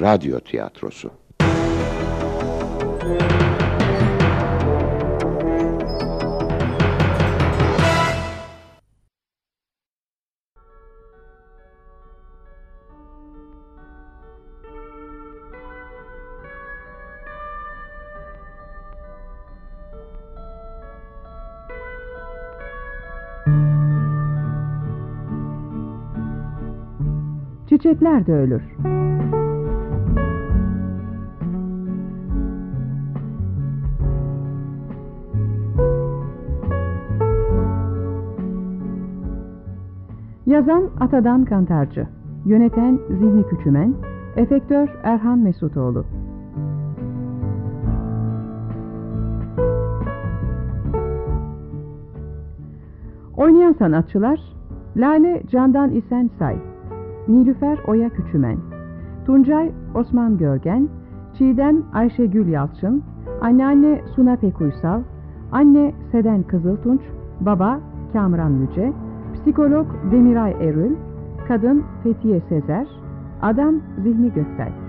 radyo tiyatrosu. Çiçekler de ölür. Yazan Atadan Kantarcı. Yöneten Zihni Küçümen. Efektör Erhan Mesutoğlu. Oynayan sanatçılar Lale Candan İsen Say Nilüfer Oya Küçümen Tuncay Osman Görgen Çiğdem Ayşegül Yalçın Anneanne Suna Pekuysal Anne Seden Kızıltunç Baba Kamran Yüce Psikolog Demiray Erül Kadın Fethiye Sezer Adam Zihni Göksel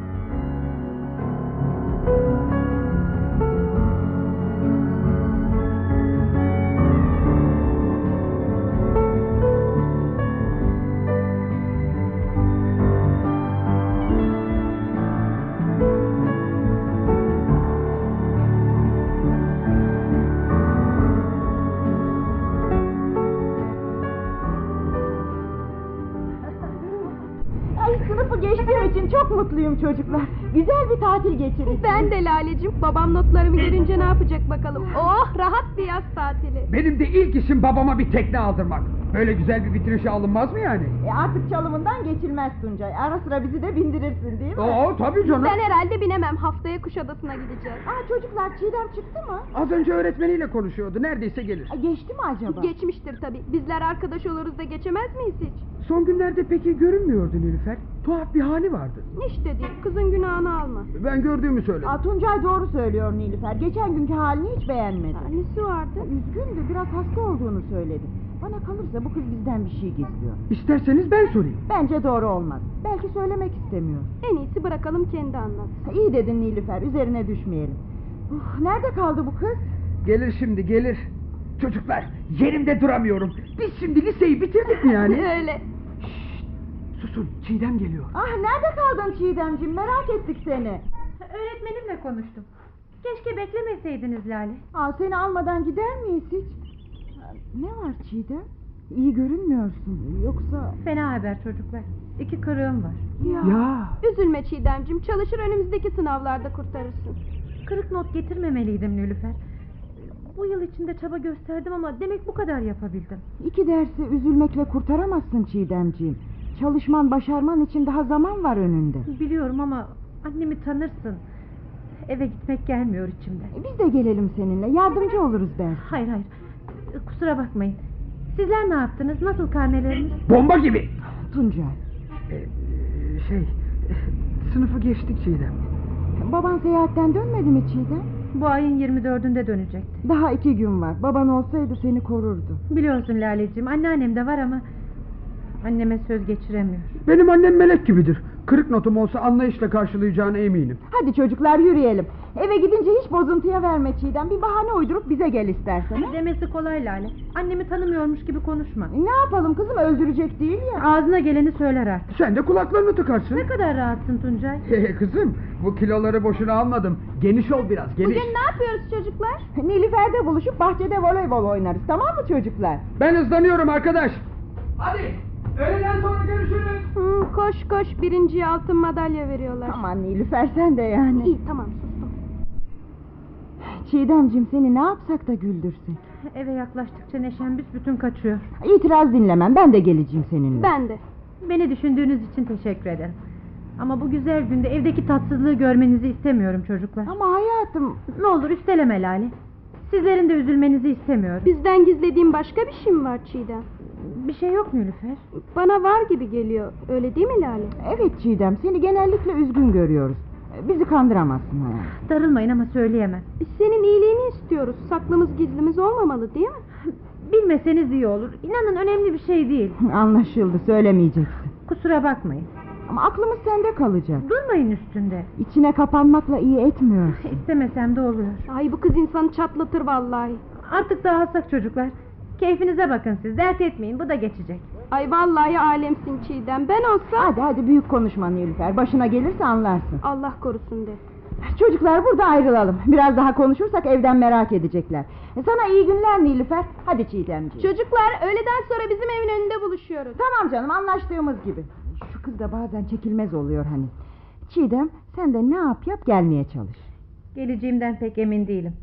tatil geçirdik. Ben de Lalecim. Babam notlarımı görünce ne yapacak bakalım. Oh rahat bir yaz tatili. Benim de ilk işim babama bir tekne aldırmak. Böyle güzel bir bitirişe alınmaz mı yani? E artık çalımından geçilmez Tuncay. Ara sıra bizi de bindirirsin değil mi? Oo tabii canım. Ben herhalde binemem. Haftaya Kuşadası'na gideceğiz. Aa çocuklar Çiğdem çıktı mı? Az önce öğretmeniyle konuşuyordu. Neredeyse gelir. Ay, geçti mi acaba? Geçmiştir tabii. Bizler arkadaş oluruz da geçemez miyiz hiç? Son günlerde peki görünmüyordu Nilüfer. Tuhaf bir hali vardı. İşte değil. Kızın günahını alma. Ben gördüğümü söyledim. Aa, Tuncay doğru söylüyor Nilüfer. Geçen günkü halini hiç beğenmedi. Nesi vardı? Üzgündü biraz hasta olduğunu söyledi. Bana kalırsa bu kız bizden bir şey gizliyor. İsterseniz ben sorayım. Bence doğru olmaz. Belki söylemek istemiyor. En iyisi bırakalım kendi anlatsın. İyi dedin Nilüfer üzerine düşmeyelim. Uf, nerede kaldı bu kız? Gelir şimdi gelir. Çocuklar yerimde duramıyorum. Biz şimdi liseyi bitirdik mi yani? Öyle. Susun Çiğdem geliyor. Ah nerede kaldın Çiğdemciğim merak ettik seni. Öğretmenimle konuştum. Keşke beklemeseydiniz Lale. Aa, seni almadan gider miyiz hiç? Ne var Çiğdem? İyi görünmüyorsun. Yoksa... Fena haber çocuklar. İki kırığım var. Ya. Ya Üzülme Çiğdemcim. Çalışır önümüzdeki sınavlarda kurtarırsın. Kırık not getirmemeliydim Nülüfer. Bu yıl içinde çaba gösterdim ama demek bu kadar yapabildim. İki dersi üzülmekle kurtaramazsın Çiğdemciğim. Çalışman, başarman için daha zaman var önünde. Biliyorum ama annemi tanırsın. Eve gitmek gelmiyor içimden. E, Biz de gelelim seninle. Yardımcı oluruz belki. Hayır hayır. Kusura bakmayın. Sizler ne yaptınız? Nasıl karneleriniz? bomba gibi. Tuncay. Ee, şey sınıfı geçtik Çiğdem. Baban seyahatten dönmedi mi Çiğdem? Bu ayın 24'ünde dönecekti. Daha iki gün var. Baban olsaydı seni korurdu. Biliyorsun Laleciğim anneannem de var ama anneme söz geçiremiyor. Benim annem melek gibidir. Kırık notum olsa anlayışla karşılayacağına eminim. Hadi çocuklar yürüyelim. Eve gidince hiç bozuntuya verme Çiğdem. Bir bahane uydurup bize gel istersen. Demesi kolay Lale. Annemi tanımıyormuş gibi konuşma. E, Ne yapalım kızım öldürecek değil ya. Ağzına geleni söyler artık. Sen de kulaklarını tıkarsın. Ne kadar rahatsın Tuncay. Kızım bu kiloları boşuna almadım. Geniş ol biraz geniş. Bugün ne yapıyoruz çocuklar? Nilüfer'de buluşup bahçede voleybol oynarız tamam mı çocuklar? Ben hızlanıyorum arkadaş. Hadi öğleden sonra görüşürüz. Hı, koş koş. Birinciye altın madalya veriyorlar. Aman Nilüfer sen de yani. İyi tamam sustum. Çiğdemcim seni ne yapsak da güldürsek. Eve yaklaştıkça neşem büsbütün kaçıyor. İtiraz dinlemem ben de geleceğim seninle. Ben de. Beni düşündüğünüz için teşekkür ederim. Ama bu güzel günde evdeki tatsızlığı görmenizi istemiyorum çocuklar. Ama hayatım Ne olur üsteleme Lale. Sizlerin de üzülmenizi istemiyorum. Bizden gizlediğin başka bir şey mi var Çiğdem? Bir şey yok Nülüfer. Bana var gibi geliyor. Öyle değil mi Lale? evet Çiğdem seni genellikle üzgün görüyoruz. Bizi kandıramazsın hayatım. Darılmayın ama söyleyemem. Senin iyiliğini istiyoruz. Saklımız gizlimiz olmamalı değil mi? Bilmeseniz iyi olur. İnanın önemli bir şey değil. Anlaşıldı söylemeyeceksin. Kusura bakmayın. Ama aklımız sende kalacak. Durmayın üstünde. İçine kapanmakla iyi etmiyor. İstemesem de oluyor. Ay bu kız insanı çatlatır vallahi. Artık dağılsak çocuklar. Keyfinize bakın siz. Dert etmeyin. Bu da geçecek. Ay vallahi alemsin Çiğdem. Ben olsam Hadi hadi büyük konuşma Nilüfer. Başına gelirse anlarsın. Allah korusun de. Çocuklar burada ayrılalım. Biraz daha konuşursak evden merak edecekler. E, Sana iyi günler Nilüfer. Hadi Çiğdemciğim. Çocuklar öğleden sonra bizim evin önünde buluşuyoruz. Tamam canım anlaştığımız gibi. Şu kız da bazen çekilmez oluyor hani. Çiğdem sen de ne yap yap gelmeye çalış. Geleceğimden pek emin değilim.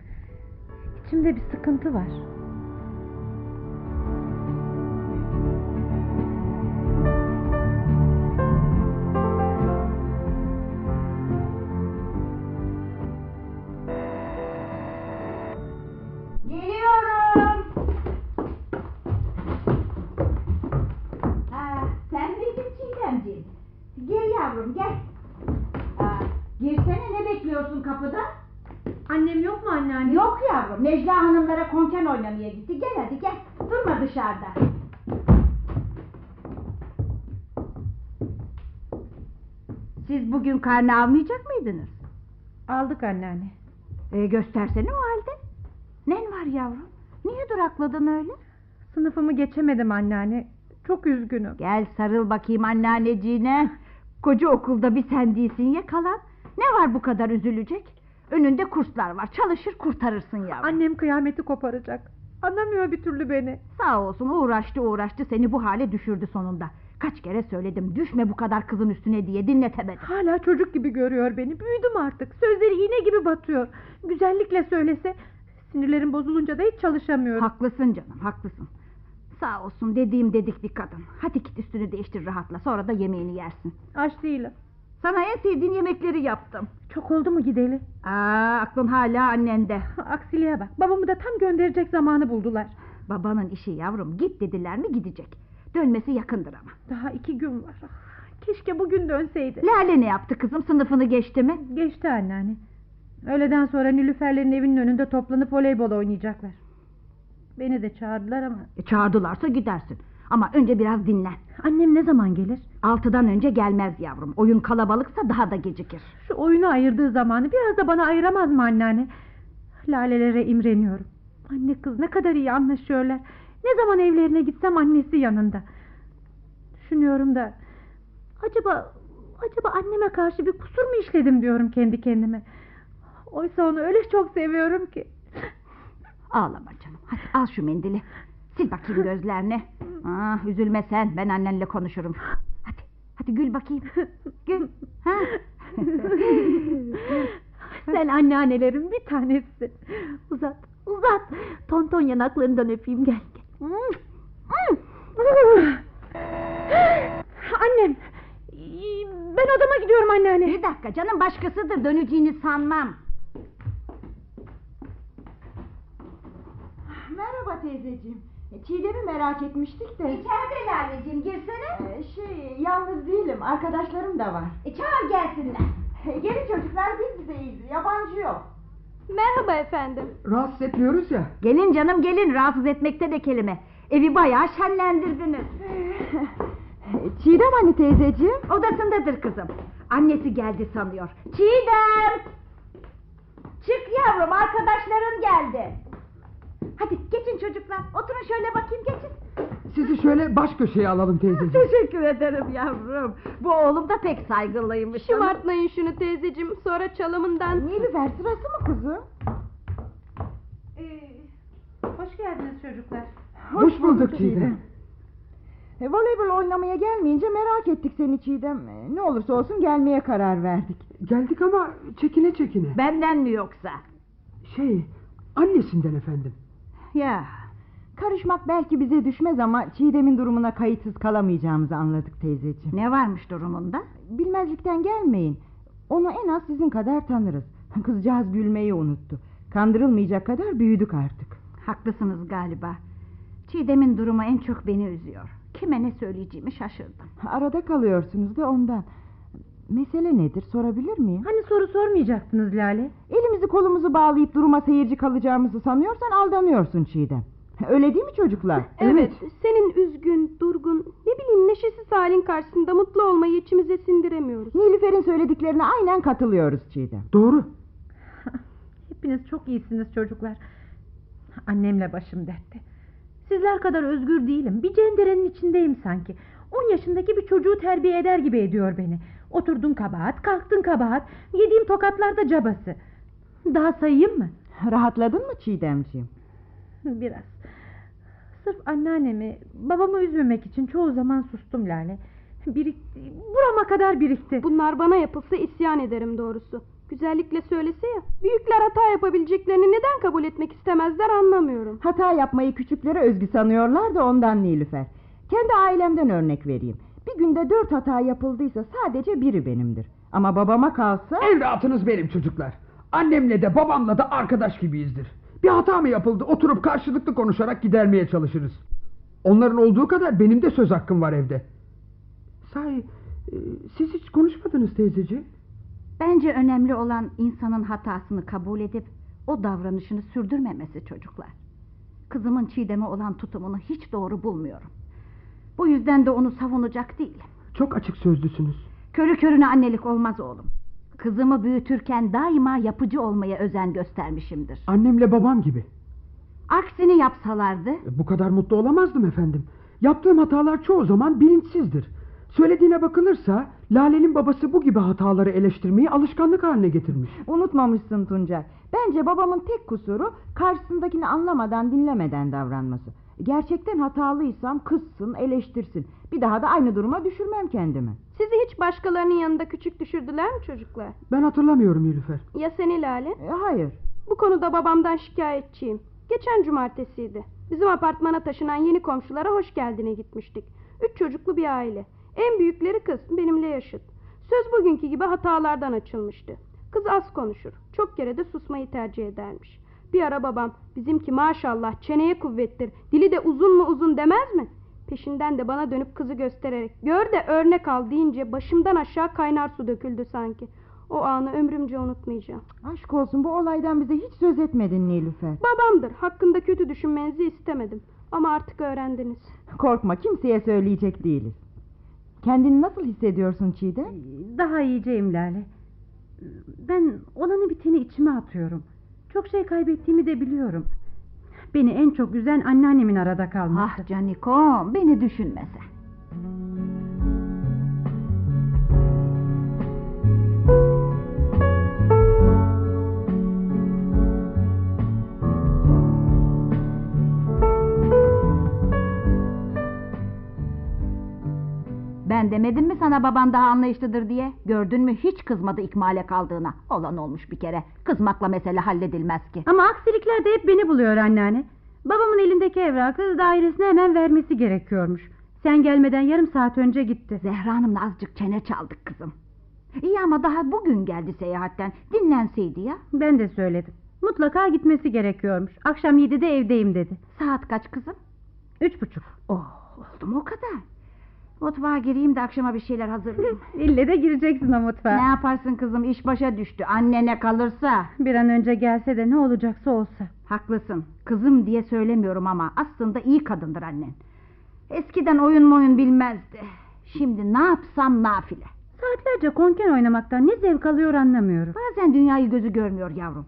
İçimde bir sıkıntı var. Dışarıda. Siz bugün karne almayacak mıydınız? Aldık anneanne. E, göstersene o halde. Nen var yavrum? Niye durakladın öyle? Sınıfımı geçemedim anneanne. Çok üzgünüm. Gel sarıl bakayım anneanneciğine. Koca okulda bir sen değilsin ya kalan. Ne var bu kadar üzülecek? Önünde kurslar var. Çalışır kurtarırsın yavrum. Annem kıyameti koparacak. Anlamıyor bir türlü beni. Sağ olsun uğraştı uğraştı seni bu hale düşürdü sonunda. Kaç kere söyledim düşme bu kadar kızın üstüne diye dinletemedim. Hala çocuk gibi görüyor beni. Büyüdüm artık. Sözleri iğne gibi batıyor. Güzellikle söylese sinirlerim bozulunca da hiç çalışamıyorum. Haklısın canım haklısın. Sağ olsun dediğim dedik bir kadın. Hadi git üstünü değiştir rahatla sonra da yemeğini yersin. Aç değilim. Sana en sevdiğin yemekleri yaptım. Çok oldu mu gideli? Aa, aklın hala annende. Aksiliğe bak. Babamı da tam gönderecek zamanı buldular. Babanın işi yavrum git dediler mi gidecek. Dönmesi yakındır ama. Daha iki gün var. Ah, Keşke bugün dönseydi. Lale ne yaptı kızım sınıfını geçti mi? Geçti anneanne. Öğleden sonra Nilüferlerin evinin önünde toplanıp voleybol oynayacaklar. Beni de çağırdılar ama... E, çağırdılarsa gidersin. Ama önce biraz dinlen. Annem ne zaman gelir? Altıdan önce gelmez yavrum. Oyun kalabalıksa daha da gecikir. Şu oyunu ayırdığı zamanı biraz da bana ayıramaz mı anneanne? Lalelere imreniyorum. Anne kız ne kadar iyi anlaşıyorlar. Ne zaman evlerine gitsem annesi yanında. Düşünüyorum da... Acaba... Acaba anneme karşı bir kusur mu işledim diyorum kendi kendime. Oysa onu öyle çok seviyorum ki. Ağlama canım. Hadi al şu mendili. Sil bakayım gözlerini. Ah, üzülme sen. Ben annenle konuşurum. Hadi. Hadi gül bakayım. Gül. Ha? Sen anneannelerin bir tanesi. Uzat, uzat. Tonton yanaklarından öpeyim gel. gel. Annem. Ben odama gidiyorum anneanne. Bir dakika canım başkasıdır. Döneceğini sanmam. Merhaba teyzeciğim. E, Çiğdem'i merak etmiştik de. İçeride Laleciğim girsene. Ee, Şey, yalnız değilim. Arkadaşlarım da var. E, çağır gelsinler. E, Gelin çocuklar biz bizeyiz. Yabancı yok. Merhaba efendim. Rahatsız etmiyoruz ya. Gelin canım gelin. Rahatsız etmekte de kelime. Evi bayağı şenlendirdiniz. Çiğdem hani teyzeciğim? Odasındadır kızım. Annesi geldi sanıyor. Çiğdem! Çık yavrum arkadaşların geldi. Hadi geçin çocuklar. Oturun şöyle bakayım geçin. Sizi şöyle baş köşeye alalım teyzeciğim. Teşekkür ederim yavrum. Bu oğlum da pek saygılıymış. Şımartmayın şunu teyzeciğim. Sonra çalımından... Nilüfer sırası mı kızım? Ee, hoş geldiniz çocuklar. Hoş bulduk Çiğdem. E, voleybol oynamaya gelmeyince merak ettik seni Çiğdem. E, ne olursa olsun gelmeye karar verdik. Geldik ama çekine çekine. Benden mi yoksa? Şey, annesinden efendim. Ya karışmak belki bize düşmez ama Çiğdem'in durumuna kayıtsız kalamayacağımızı anladık teyzeciğim. Ne varmış durumunda? Bilmezlikten gelmeyin. Onu en az sizin kadar tanırız. Kızcağız gülmeyi unuttu. Kandırılmayacak kadar büyüdük artık. Haklısınız galiba. Çiğdem'in durumu en çok beni üzüyor. Kime ne söyleyeceğimi şaşırdım. Arada kalıyorsunuz da ondan. Mesele nedir sorabilir miyim? Hani soru sormayacaktınız Lale? Elimizi kolumuzu bağlayıp duruma seyirci kalacağımızı sanıyorsan aldanıyorsun Çiğdem. Öyle değil mi çocuklar? Evet, senin üzgün, durgun, ne bileyim neşesiz halin karşısında mutlu olmayı içimize sindiremiyoruz. Nilüfer'in söylediklerine aynen katılıyoruz Çiğdem. Doğru. Hepiniz çok iyisiniz çocuklar. Annemle başım dertte. Sizler kadar özgür değilim. Bir cenderenin içindeyim sanki. 10 yaşındaki bir çocuğu terbiye eder gibi ediyor beni. Oturdun kabahat, kalktın kabahat. Yediğim tokatlar da cabası. Daha sayayım mı? Rahatladın mı Çiğdemciğim? Biraz. Sırf anneannemi, babamı üzmemek için çoğu zaman sustum Lale. Birikti, burama kadar birikti. Bunlar bana yapılsa isyan ederim doğrusu. Güzellikle söylese ya. Büyükler hata yapabileceklerini neden kabul etmek istemezler anlamıyorum. Hata yapmayı küçüklere özgü sanıyorlar da ondan Nilüfer. Kendi ailemden örnek vereyim. Bir günde dört hata yapıldıysa sadece biri benimdir. Ama babama kalsa... En rahatınız benim çocuklar. Annemle de babamla da arkadaş gibiyizdir. Bir hata mı yapıldı oturup karşılıklı konuşarak gidermeye çalışırız. Onların olduğu kadar benim de söz hakkım var evde. Sahi e, siz hiç konuşmadınız teyzeciğim. Bence önemli olan insanın hatasını kabul edip o davranışını sürdürmemesi çocuklar. Kızımın Çiğdem'e olan tutumunu hiç doğru bulmuyorum. Bu yüzden de onu savunacak değilim. Çok açık sözlüsünüz. Körü körüne annelik olmaz oğlum. Kızımı büyütürken daima yapıcı olmaya özen göstermişimdir. Annemle babam gibi. Aksini yapsalardı E, Bu kadar mutlu olamazdım efendim. Yaptığım hatalar çoğu zaman bilinçsizdir. Söylediğine bakılırsa Lale'nin babası bu gibi hataları eleştirmeyi alışkanlık haline getirmiş. Unutmamışsın Tuncer. Bence babamın tek kusuru karşısındakini anlamadan dinlemeden davranması. Gerçekten hatalıysam kızsın, eleştirsin. Bir daha da aynı duruma düşürmem kendimi. Sizi hiç başkalarının yanında küçük düşürdüler mi çocuklar? Ben hatırlamıyorum Nilüfer. Ya seni Lale? E, hayır. Bu konuda babamdan şikayetçiyim. Geçen cumartesiydi. Bizim apartmana taşınan yeni komşulara hoş geldine gitmiştik. Üç çocuklu bir aile. En büyükleri kız, benimle yaşıt. Söz bugünkü gibi hatalardan açılmıştı. Kız az konuşur. Çok kere de susmayı tercih edermiş. Bir ara babam bizimki maşallah çeneye kuvvettir. Dili de uzun mu uzun demez mi? Peşinden de bana dönüp kızı göstererek gör de örnek al deyince başımdan aşağı kaynar su döküldü sanki. O anı ömrümce unutmayacağım. Aşk olsun bu olaydan bize hiç söz etmedin Nilüfer. Babamdır. Hakkında kötü düşünmenizi istemedim. Ama artık öğrendiniz. Korkma kimseye söyleyecek değiliz. Kendini nasıl hissediyorsun Çiğdem? Daha iyiceyim Lale. Ben olanı biteni içime atıyorum. Çok şey kaybettiğimi de biliyorum. Beni en çok üzen anneannemin arada kalması. Ah canikom beni düşünmese. Ben demedim mi sana baban daha anlayışlıdır diye? Gördün mü hiç kızmadı ikmale kaldığına. Olan olmuş bir kere. Kızmakla mesele halledilmez ki. Ama aksilikler de hep beni buluyor anneanne. Babamın elindeki evrakı dairesine hemen vermesi gerekiyormuş. Sen gelmeden yarım saat önce gitti. Zehra Hanım'la azıcık çene çaldık kızım. İyi ama daha bugün geldi seyahatten. Dinlenseydi ya. Ben de söyledim. Mutlaka gitmesi gerekiyormuş. Akşam yedide evdeyim dedi. Saat kaç kızım? Üç buçuk. Oh, oldu mu o kadar? Mutfağa gireyim de akşama bir şeyler hazırlayayım. İlle de gireceksin o mutfağa. ne yaparsın kızım iş başa düştü. Annene kalırsa. Bir an önce gelse de ne olacaksa olsa. Haklısın. Kızım diye söylemiyorum ama aslında iyi kadındır annen. Eskiden oyun oyun bilmezdi. Şimdi ne yapsam nafile. Saatlerce konken oynamaktan ne zevk alıyor anlamıyorum. Bazen dünyayı gözü görmüyor yavrum.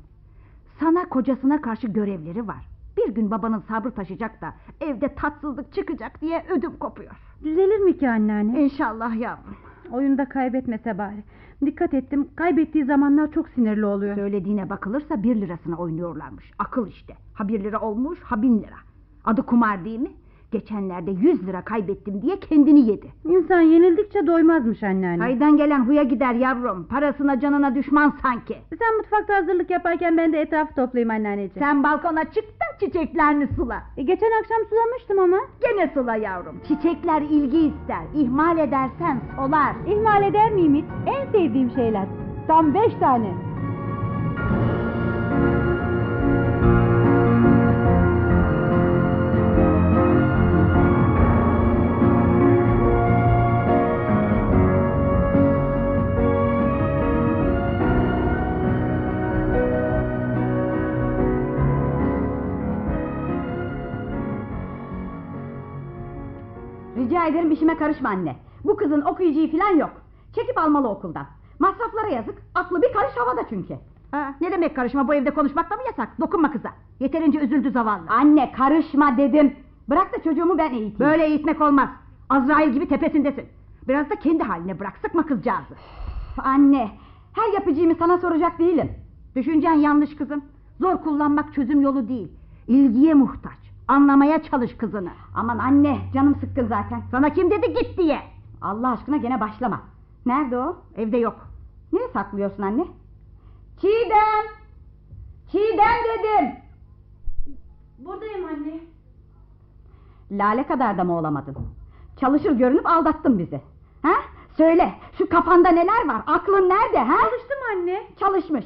Sana kocasına karşı görevleri var. Bir gün babanın sabrı taşacak da evde tatsızlık çıkacak diye ödüm kopuyor. Düzelir mi ki anneanne? İnşallah yavrum. Oyunda kaybetmese bari. Dikkat ettim. Kaybettiği zamanlar çok sinirli oluyor. Söylediğine bakılırsa bir lirasına oynuyorlarmış. Akıl işte. Ha bir lira olmuş ha bin lira. Adı kumar değil mi? Geçenlerde yüz lira kaybettim diye kendini yedi. İnsan yenildikçe doymazmış anneanne. Haydan gelen huya gider yavrum. Parasına canına düşman sanki. Sen mutfakta hazırlık yaparken ben de etrafı toplayayım anneanneciğim. Sen balkona çık da çiçeklerini sula. E, geçen akşam sulamıştım ama. Gene sula yavrum. Çiçekler ilgi ister. İhmal edersen solar. İhmal eder miyim hiç? En sevdiğim şeyler. Tam beş tane. Rica ederim işime karışma anne. Bu kızın okuyacağı falan yok. Çekip almalı okuldan. Masraflara yazık. Aklı bir karış havada çünkü. Ha, ne demek karışma bu evde konuşmak da mı yasak? Dokunma kıza. Yeterince üzüldü zavallı. Anne karışma dedim. Bırak da çocuğumu ben eğiteyim. Böyle eğitmek olmaz. Azrail gibi tepesindesin. Biraz da kendi haline bırak. Sıkma kızcağızı. Anne her yapacağımı sana soracak değilim. Düşüncen yanlış kızım. Zor kullanmak çözüm yolu değil. İlgiye muhtaç. Anlamaya çalış kızını. Aman anne canım sıkkın zaten. Sana kim dedi git diye. Allah aşkına gene başlama. Nerede o? Evde yok. Niye saklıyorsun anne? Çiğdem! Çiğdem dedim. Buradayım anne. Lale kadar da mı olamadın? Çalışır görünüp aldattın bizi. Ha? Söyle şu kafanda neler var? Aklın nerede ha? Çalıştım anne. Çalışmış.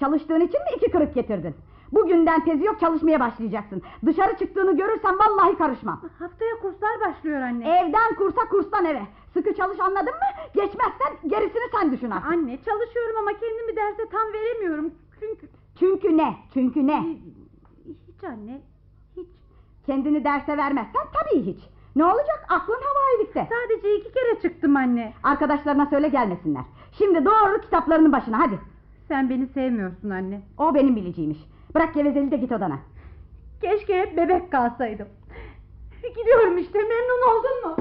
Çalıştığın için mi iki kırık getirdin? Bugünden tezi yok çalışmaya başlayacaksın. Dışarı çıktığını görürsem vallahi karışmam. Haftaya kurslar başlıyor anne. Evden kursa kurstan eve. Sıkı çalış anladın mı? Geçmezsen gerisini sen düşün artık. Anne çalışıyorum ama kendimi derse tam veremiyorum. Çünkü... Çünkü ne? Çünkü ne? Hiç anne. Hiç. Kendini derse vermezsen tabii hiç. Ne olacak? Aklın havailikte. Sadece iki kere çıktım anne. Arkadaşlarına söyle gelmesinler. Şimdi doğru kitaplarının başına hadi. Sen beni sevmiyorsun anne. O benim bileceğimiş. Bırak gevezeli de git odana. Keşke hep bebek kalsaydım. Gidiyorum işte memnun oldun mu?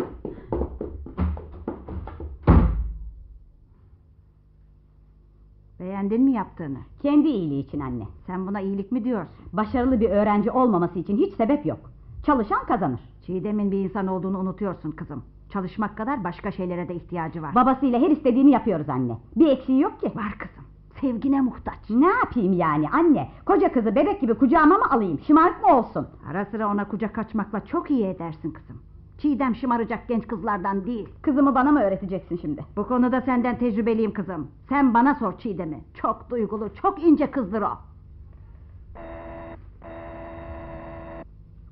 Beğendin mi yaptığını? Kendi iyiliği için anne. Sen buna iyilik mi diyorsun? Başarılı bir öğrenci olmaması için hiç sebep yok. Çalışan kazanır. Çiğdem'in bir insan olduğunu unutuyorsun kızım. Çalışmak kadar başka şeylere de ihtiyacı var. Babasıyla her istediğini yapıyoruz anne. Bir eksiği yok ki. Var kızım. Sevgine muhtaç. Ne yapayım yani anne? Koca kızı bebek gibi kucağıma mı alayım? Şımarık mı olsun? Ara sıra ona kucak açmakla çok iyi edersin kızım. Çiğdem şımaracak genç kızlardan değil. Kızımı bana mı öğreteceksin şimdi? Bu konuda senden tecrübeliyim kızım. Sen bana sor Çiğdem'i. Çok duygulu, çok ince kızdır o.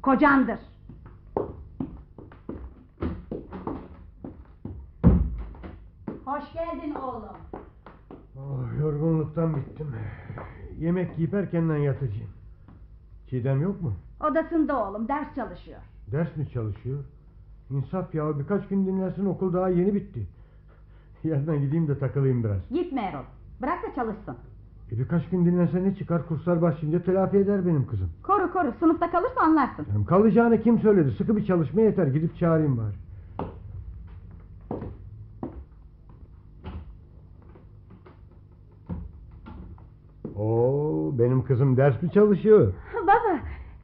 Kocandır. Hoş geldin oğlum. Oh, yorgunluktan bittim. Yemek yiyip erkenden yatacağım. Çiğdem yok mu? Odasında oğlum, ders çalışıyor. Ders mi çalışıyor? İnsaf ya birkaç gün dinlensin okul daha yeni bitti. Yerden gideyim de takılayım biraz. Gitme Erol. Bırak da çalışsın. E birkaç gün dinlense ne çıkar kurslar başlayınca telafi eder benim kızım. Koru koru, sınıfta kalırsa anlarsın. Canım kalacağını kim söyledi? Sıkı bir çalışma yeter gidip çağırayım bari. Oo, benim kızım ders mi çalışıyor? Baba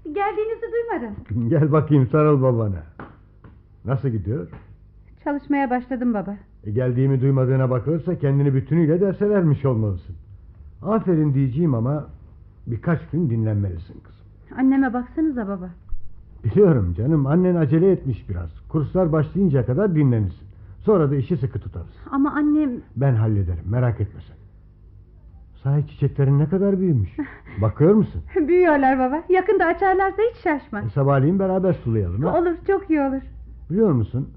geldiğinizi duymadım. Gel bakayım sarıl babana. Nasıl gidiyor? Çalışmaya başladım baba. E geldiğimi duymadığına bakılırsa kendini bütünüyle derse vermiş olmalısın. Aferin diyeceğim ama birkaç gün dinlenmelisin kızım. Anneme baksanıza baba. Biliyorum canım annen acele etmiş biraz. Kurslar başlayıncaya kadar dinlenirsin. Sonra da işi sıkı tutarız. Ama annem Ben hallederim merak etme sen. Sahi çiçeklerin ne kadar büyümüş. Bakıyor musun? büyüyorlar baba. Yakında açarlarsa hiç şaşma. E, sabahleyin beraber sulayalım. Ha? Olur çok iyi olur. Biliyor musun?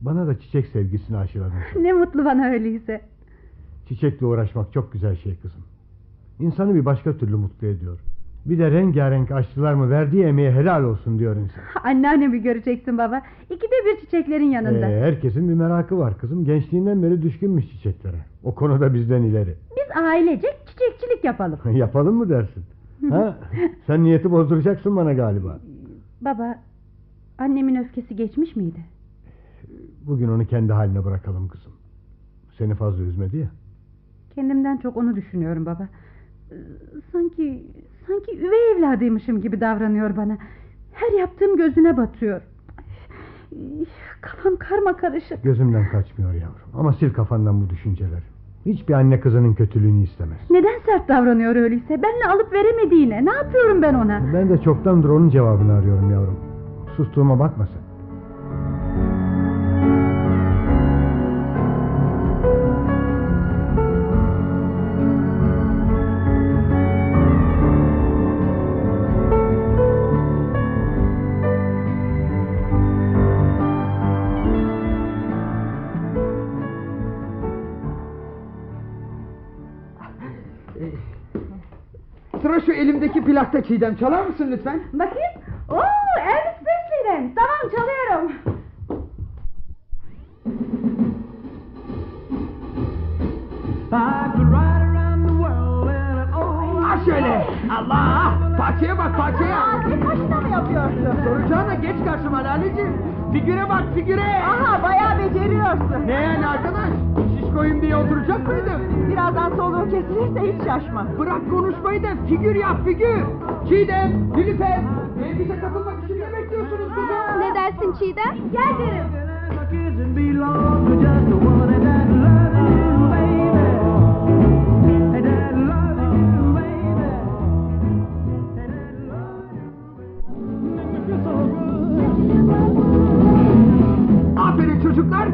Bana da çiçek sevgisini aşıladın. Ne mutlu bana öyleyse. Çiçekle uğraşmak çok güzel şey kızım. İnsanı bir başka türlü mutlu ediyor. Bir de rengarenk aşçılar mı verdiği emeğe helal olsun diyor insan. Anneannemi göreceksin baba. İkide bir çiçeklerin yanında. Ee, herkesin bir merakı var kızım. Gençliğinden beri düşkünmüş çiçeklere. O konuda bizden ileri. Biz ailecek çiçekçilik yapalım. Yapalım mı dersin? ha? Sen niyeti bozduracaksın bana galiba. Baba, annemin öfkesi geçmiş miydi? Bugün onu kendi haline bırakalım kızım. Seni fazla üzmedi ya. Kendimden çok onu düşünüyorum baba. Sanki sanki üvey evladıymışım gibi davranıyor bana. Her yaptığım gözüne batıyor. Kafam karma karışık. Gözümden kaçmıyor yavrum. Ama sil kafandan bu düşünceleri. Hiçbir anne kızının kötülüğünü istemez. Neden sert davranıyor öyleyse? Benle alıp veremediğine. Ne yapıyorum ben ona? Ben de çoktandır onun cevabını arıyorum yavrum. Sustuğuma bakma sen. Çiğdem çalar mısın lütfen? Bakayım. Oo, Elvis Presley'den. Tamam çalıyorum. Ha şöyle. Allah! Parçaya bak parçaya. Aa, tek başına mı yapıyorsun? Soracağına geç karşıma Laleciğim. Figüre bak figüre. Aha bayağı beceriyorsun. Ne yani arkadaş? Şişkoyum diye oturacak mıydım? Birazdan soluğu kesilirse hiç şaşma. Bırak konuşmayı da figür yap figür. Çiğdem, Nilüfer. E, bize katılmak için ne bekliyorsunuz kızım? Ne dersin Çiğdem? Gel derim. Aferin çocuklar.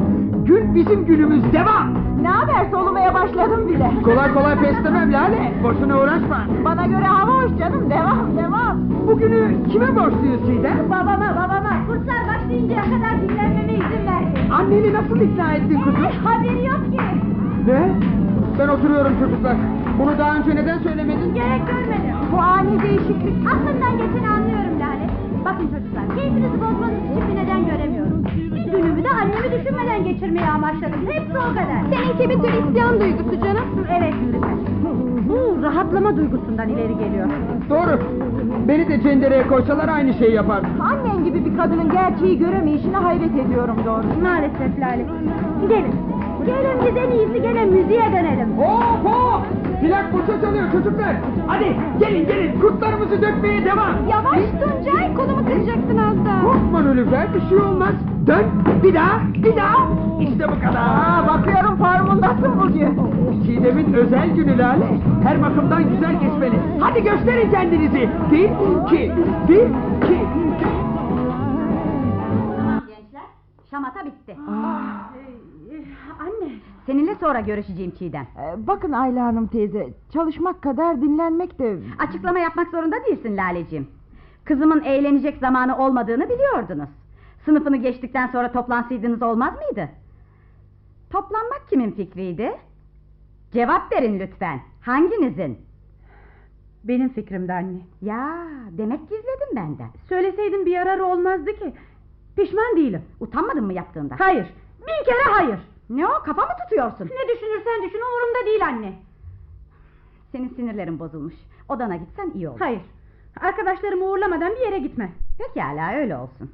Gün bizim günümüz devam. Ne haber solumaya başladım bile. Kolay kolay pes demem Lale. Boşuna uğraşma. Bana göre hava hoş canım devam devam. Bugünü kime borçluyuz Çiğdem? Babama babama kurslar başlayıncaya kadar dinlenmeme izin verdi. Anneni nasıl ikna ettin kızım? Haberi yok ki. Ne? Ben oturuyorum çocuklar. Bunu daha önce neden söylemedin? Gerek görmedim. Bu ani değişiklik. Aklından geçeni anlıyorum Lale. Bakın çocuklar, keyfinizi bozmanız için bir neden göremiyorum. Günümü de annemi düşünmeden geçirmeyi amaçladım. Hepsi o kadar. Seninki bir tür isyan duygusu canım. Evet. Bu rahatlama duygusundan ileri geliyor. Doğru. Beni de cendereye koysalar aynı şeyi yapardım. Annen gibi bir kadının gerçeği göremeyişine hayret ediyorum doğrusu. Maalesef Lale. Gelin. Gelin biz en iyisi gene müziğe dönelim. Hop hop! Plak boşa çalıyor çocuklar. Hadi gelin gelin kurtlarımızı dökmeye devam. Yavaş Tuncay, kolumu kıracaksın Korkma Nülüfer bir şey olmaz. Dön bir daha bir daha. İşte bu kadar. Aa, bakıyorum formundasın bugün. Çiğdem'in özel günü Lale. Her bakımdan güzel geçmeli. Hadi gösterin kendinizi. Bir, iki, bir, iki. Tamam gençler. Şamata bitti. Anne. Seninle sonra görüşeceğim Çiğdem. Ee, bakın Ayla Hanım teyze çalışmak kadar dinlenmek de... Açıklama yapmak zorunda değilsin Laleciğim. Kızımın eğlenecek zamanı olmadığını biliyordunuz. Sınıfını geçtikten sonra toplansaydınız olmaz mıydı? Toplanmak kimin fikriydi? Cevap verin lütfen. Hanginizin? Benim fikrimdi anne. Ya demek gizledin benden. Söyleseydin bir yararı olmazdı ki. Pişman değilim. Utanmadın mı yaptığında? Hayır. Bin kere hayır. Ne o kafa mı tutuyorsun? Ne düşünürsen düşün umurumda değil anne. Senin sinirlerin bozulmuş. Odana gitsen iyi olur. Hayır. Arkadaşlarımı uğurlamadan bir yere gitme. Pekala öyle olsun.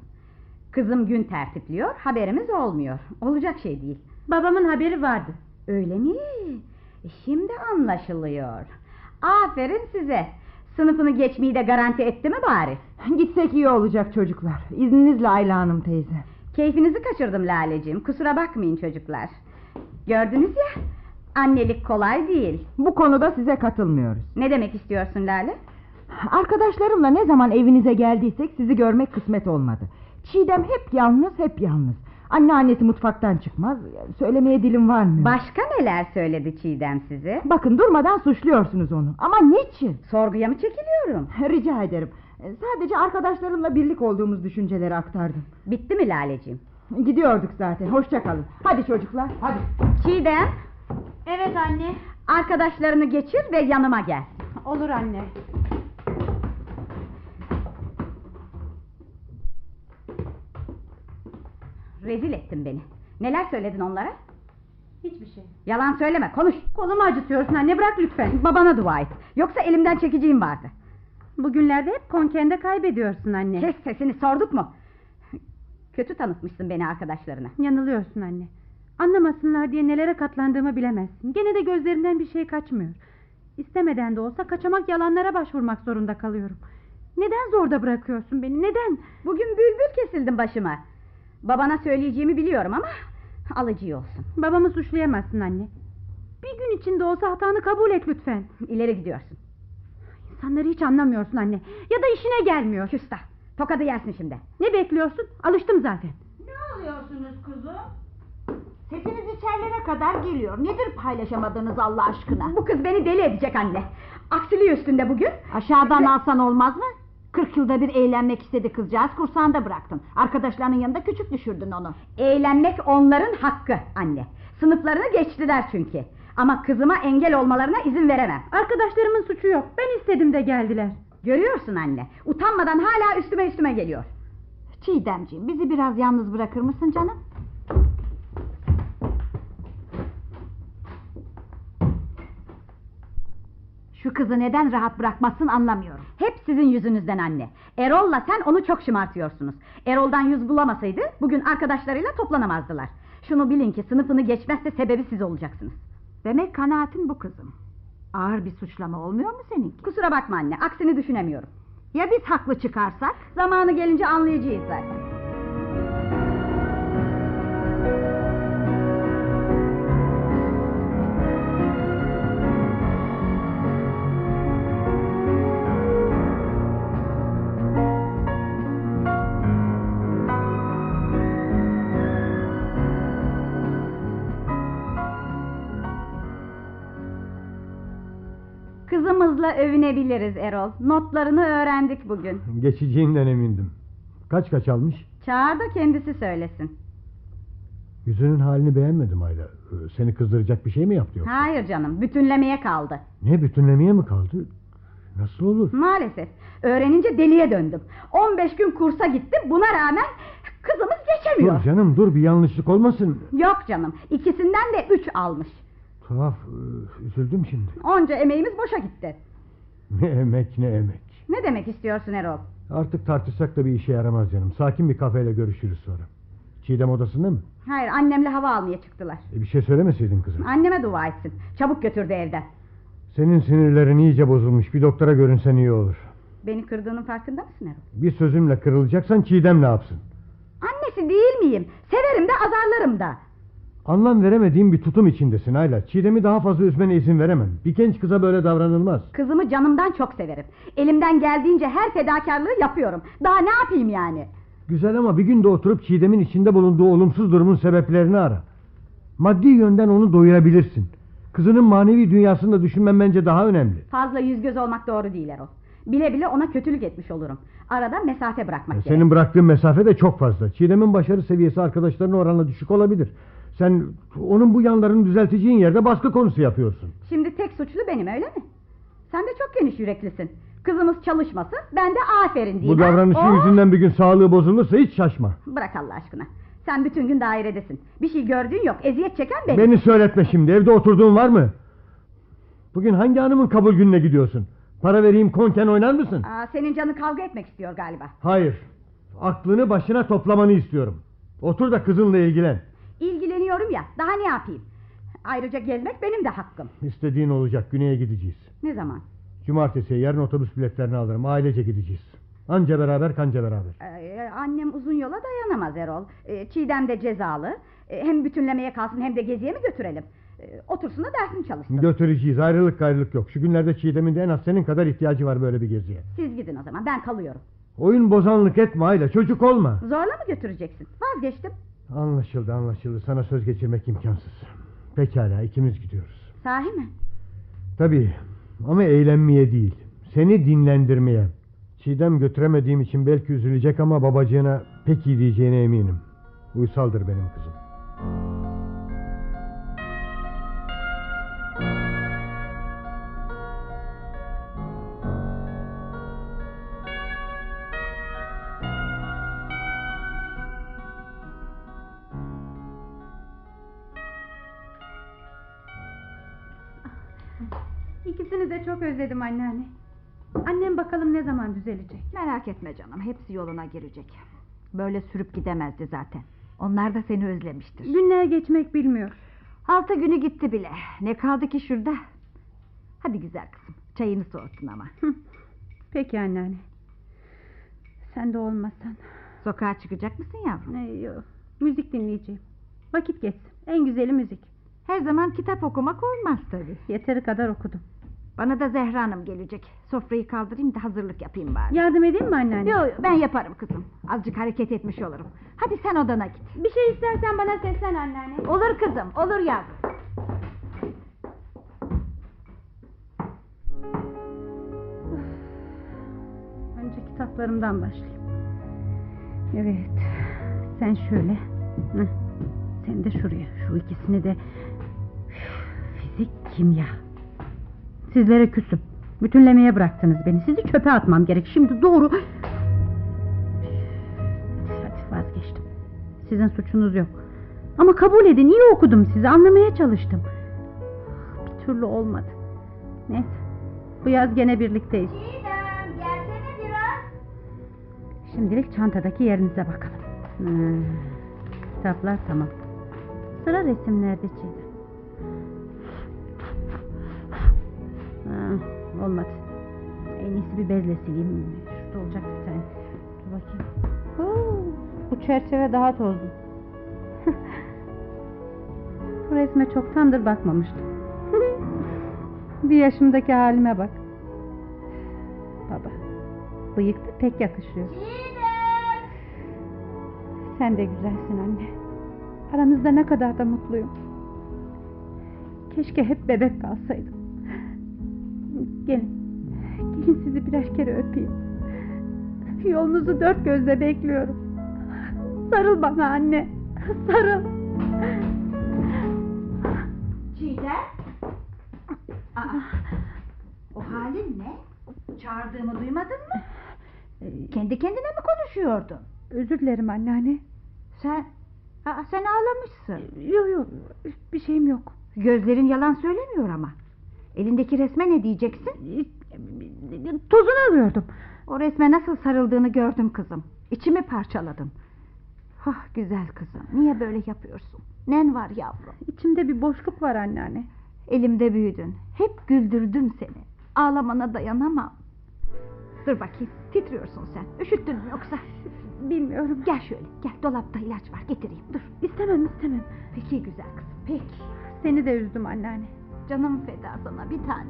Kızım gün tertipliyor, haberimiz olmuyor. Olacak şey değil. Babamın haberi vardı. Öyle mi? E, Şimdi anlaşılıyor. Aferin size. Sınıfını geçmeyi de garanti etti mi bari? Gitsek iyi olacak çocuklar. İzninizle Ayla Hanım teyze. Keyfinizi kaçırdım Laleciğim. Kusura bakmayın çocuklar. Gördünüz ya, annelik kolay değil. Bu konuda size katılmıyoruz. Ne demek istiyorsun Lale? Arkadaşlarımla ne zaman evinize geldiysek sizi görmek kısmet olmadı. Çiğdem hep yalnız hep yalnız. Anneannesi mutfaktan çıkmaz. Söylemeye dilim varmıyor. Başka neler söyledi Çiğdem size? Bakın durmadan suçluyorsunuz onu. Ama niçin? Sorguya mı çekiliyorum? Rica ederim. Sadece arkadaşlarımla birlik olduğumuz düşünceleri aktardım. Bitti mi Laleciğim? Gidiyorduk zaten. Hoşça kalın. Hadi çocuklar. Hadi. Çiğdem, Evet anne. arkadaşlarını geçir ve yanıma gel. Olur anne. Rezil ettin beni. Neler söyledin onlara? Hiçbir şey. Yalan söyleme, konuş. Kolumu acıtıyorsun anne bırak lütfen. Babana dua et. Yoksa elimden çekeceğim vardı. Bugünlerde hep konkende kaybediyorsun anne. Kes sesini sorduk mu? Kötü tanıtmışsın beni arkadaşlarına. Yanılıyorsun anne. Anlamasınlar diye nelere katlandığımı bilemezsin. Gene de gözlerinden bir şey kaçmıyor. İstemeden de olsa kaçamak yalanlara başvurmak zorunda kalıyorum. Neden zorda bırakıyorsun beni? Neden? Bugün bülbül kesildim başıma. Babana söyleyeceğimi biliyorum ama alıcı olsun. Babamı suçlayamazsın anne. Bir gün içinde olsa hatanı kabul et lütfen. İleri gidiyorsun. İnsanları hiç anlamıyorsun anne. Ya da işine gelmiyor. Küstah. Tokadı yersin şimdi. Ne bekliyorsun? Alıştım zaten. Ne oluyorsunuz kuzum? Sesiniz içerlere kadar geliyor. Nedir paylaşamadığınız Allah aşkına? Bu kız beni deli edecek anne. Aksiliği üstünde bugün. Aşağıdan alsan olmaz mı? 40 yılda bir eğlenmek istedi kızcağız kursağında bıraktın. Arkadaşlarının yanında küçük düşürdün onu. Eğlenmek onların hakkı anne. Sınıflarını geçtiler çünkü. Ama kızıma engel olmalarına izin veremem. Arkadaşlarımın suçu yok. Ben istedim de geldiler. Görüyorsun anne. Utanmadan hala üstüme üstüme geliyor. Çiğdemciğim bizi biraz yalnız bırakır mısın canım? Şu kızı neden rahat bırakmazsın anlamıyorum. Hep sizin yüzünüzden anne. Erol'la sen onu çok şımartıyorsunuz. Erol'dan yüz bulamasaydı bugün arkadaşlarıyla toplanamazdılar. Şunu bilin ki sınıfını geçmezse sebebi siz olacaksınız. Demek kanaatin bu kızım. Ağır bir suçlama olmuyor mu seninki? Kusura bakma anne aksini düşünemiyorum. Ya biz haklı çıkarsak? Zamanı gelince anlayacağız zaten. Övünebiliriz Erol. Notlarını öğrendik bugün. Geçeceğinden emindim. Kaç kaç almış? Çağır da kendisi söylesin. Yüzünün halini beğenmedim Ayla. Ee, Seni kızdıracak bir şey mi yaptı yoksa? Hayır canım, bütünlemeye kaldı. Ne bütünlemeye mi kaldı? Nasıl olur? Maalesef. Öğrenince deliye döndüm. 15 gün kursa gittim. Buna rağmen kızımız geçemiyor. Dur canım dur bir yanlışlık olmasın. Yok canım. ikisinden de 3 almış. Tuhaf. ee, Üzüldüm şimdi. Onca emeğimiz boşa gitti. Ne emek ne emek. Ne demek istiyorsun Erol? Artık tartışsak da bir işe yaramaz canım. Sakin bir kafeyle görüşürüz sonra. Çiğdem odasında mı? Hayır, annemle hava almaya çıktılar. E bir şey söylemeseydin kızım. Anneme dua etsin. Çabuk götürdü evden. Senin sinirlerin iyice bozulmuş. Bir doktora görünsen iyi olur. Beni kırdığının farkında mısın Erol? Bir sözümle kırılacaksan Çiğdem ne yapsın? Annesi değil miyim? Severim de azarlarım da. Anlam veremediğim bir tutum içindesin Ayla. Çiğdem'i daha fazla üzmene izin veremem. Bir genç kıza böyle davranılmaz. Kızımı canımdan çok severim. Elimden geldiğince her fedakarlığı yapıyorum. Daha ne yapayım yani? Güzel ama bir gün de oturup Çiğdem'in içinde bulunduğu olumsuz durumun sebeplerini ara. Maddi yönden onu doyurabilirsin. Kızının manevi dünyasını da düşünmen bence daha önemli. Fazla yüz göz olmak doğru değil Erol. Bile bile ona kötülük etmiş olurum. Arada mesafe bırakmak gerek. Senin bıraktığın mesafe de çok fazla. Çiğdem'in başarı seviyesi arkadaşlarının oranla düşük olabilir. Sen onun bu yanlarını düzelteceğin yerde baskı konusu yapıyorsun. Şimdi tek suçlu benim öyle mi? Sen de çok geniş yüreklisin. Kızımız çalışmasın ben de aferin diyeyim. Bu davranışı Oh! yüzünden bir gün sağlığı bozulursa hiç şaşma. Bırak Allah aşkına. Sen bütün gün dairedesin. Bir şey gördüğün yok. Eziyet çeken benim. Beni söyletme şimdi. Evde oturduğun var mı? Bugün hangi hanımın kabul gününe gidiyorsun? Para vereyim konken oynar mısın? Aa, senin canın kavga etmek istiyor galiba. Hayır. Aklını başına toplamanı istiyorum. Otur da kızınla ilgilen. İlgileniyorum ya. Daha ne yapayım? Ayrıca gezmek benim de hakkım. İstediğin olacak. Güney'e gideceğiz. Ne zaman? Cumartesiye yarın otobüs biletlerini alırım. Ailece gideceğiz. Anca beraber kanca beraber. Ee, annem uzun yola dayanamaz Erol. Ee, Çiğdem de cezalı. Ee, hem bütünlemeye kalsın hem de geziye mi götürelim? Ee, otursun da dersini çalışsın. Götüreceğiz. Ayrılık gayrılık yok. Şu günlerde Çiğdem'in de en az senin kadar ihtiyacı var böyle bir geziye. Siz gidin o zaman ben kalıyorum. Oyun bozanlık etme Ayla. Çocuk olma. Zorla mı götüreceksin? Vazgeçtim. Anlaşıldı anlaşıldı. Sana söz geçirmek imkansız. Pekala ikimiz gidiyoruz. Sahi mi? Tabii ama eğlenmeye değil. Seni dinlendirmeye. Çiğdem götüremediğim için belki üzülecek ama babacığına pek iyi diyeceğine eminim. Uysaldır benim kızım. Hepsi yoluna girecek. Böyle sürüp gidemezdi zaten. Onlar da seni özlemiştir. Günler geçmek bilmiyor. Altı günü gitti bile. Ne kaldı ki şurada? Hadi güzel kızım. Çayını soğutun ama. Peki anneanne. Sen de olmasan. Sokağa çıkacak mısın yavrum? Ne, yok. Müzik dinleyeceğim. Vakit geçsin. En güzeli müzik. Her zaman kitap okumak olmaz tabii. Yeteri kadar okudum. Bana da Zehra Hanım gelecek. Sofrayı kaldırayım da hazırlık yapayım bari. Yardım edeyim mi anneanne? Yo, yo, ben yaparım kızım. Azıcık hareket etmiş olurum. Hadi sen odana git. Bir şey istersen bana seslen anneanne. Olur kızım, olur yavrum. Önce kitaplarımdan başlayayım. Evet. Sen şöyle. Heh. Sen de şuraya. Şu ikisini de. Fizik, kimya. Sizlere küsüm. Bütünlemeye bıraktınız beni. Sizi çöpe atmam gerek. Şimdi doğru. Hadi vazgeçtim. Sizin suçunuz yok. Ama kabul edin. iyi okudum sizi. Anlamaya çalıştım. Bir türlü olmadı. Neyse. Bu yaz gene birlikteyiz. Çiğdem gelsene biraz. Şimdilik çantadaki yerinize bakalım. Hmm, kitaplar tamam. Sıra resimlerde Çiğdem. Olmadı. En iyisi bir bezle sileyim. Şurada olacak bir tane. Dur bakayım. Oo, bu çerçeve daha tozlu. bu resme çoktandır bakmamıştım. bir yaşımdaki halime bak. Baba. Bıyık da pek yakışıyor. Sen de güzelsin anne. Aranızda ne kadar da mutluyum. Keşke hep bebek kalsaydım. Gelin. Gelin sizi birer kere öpeyim. Yolunuzu dört gözle bekliyorum. Sarıl bana anne. Sarıl. Çiğdem. Aa, o halin ne? Çağırdığımı duymadın mı? Kendi kendine mi konuşuyordun? Özür dilerim anneanne. Sen, aa, sen ağlamışsın. Yok yok bir şeyim yok. Gözlerin yalan söylemiyor ama. Elindeki resme ne diyeceksin? Tozunu alıyordum. O resme nasıl sarıldığını gördüm kızım. İçimi parçaladım. Ah güzel kızım. Niye böyle yapıyorsun? Nen var yavrum? İçimde bir boşluk var anneanne. Elimde büyüdün. Hep güldürdüm seni. Ağlamana dayanamam. Dur bakayım. Titriyorsun sen. Üşüttün mü yoksa? Bilmiyorum. Gel şöyle. Gel dolapta ilaç var. Getireyim. Dur. İstemem istemem. Peki güzel kızım. Peki. Seni de üzdüm anneanne. Canım feda sana bir tane.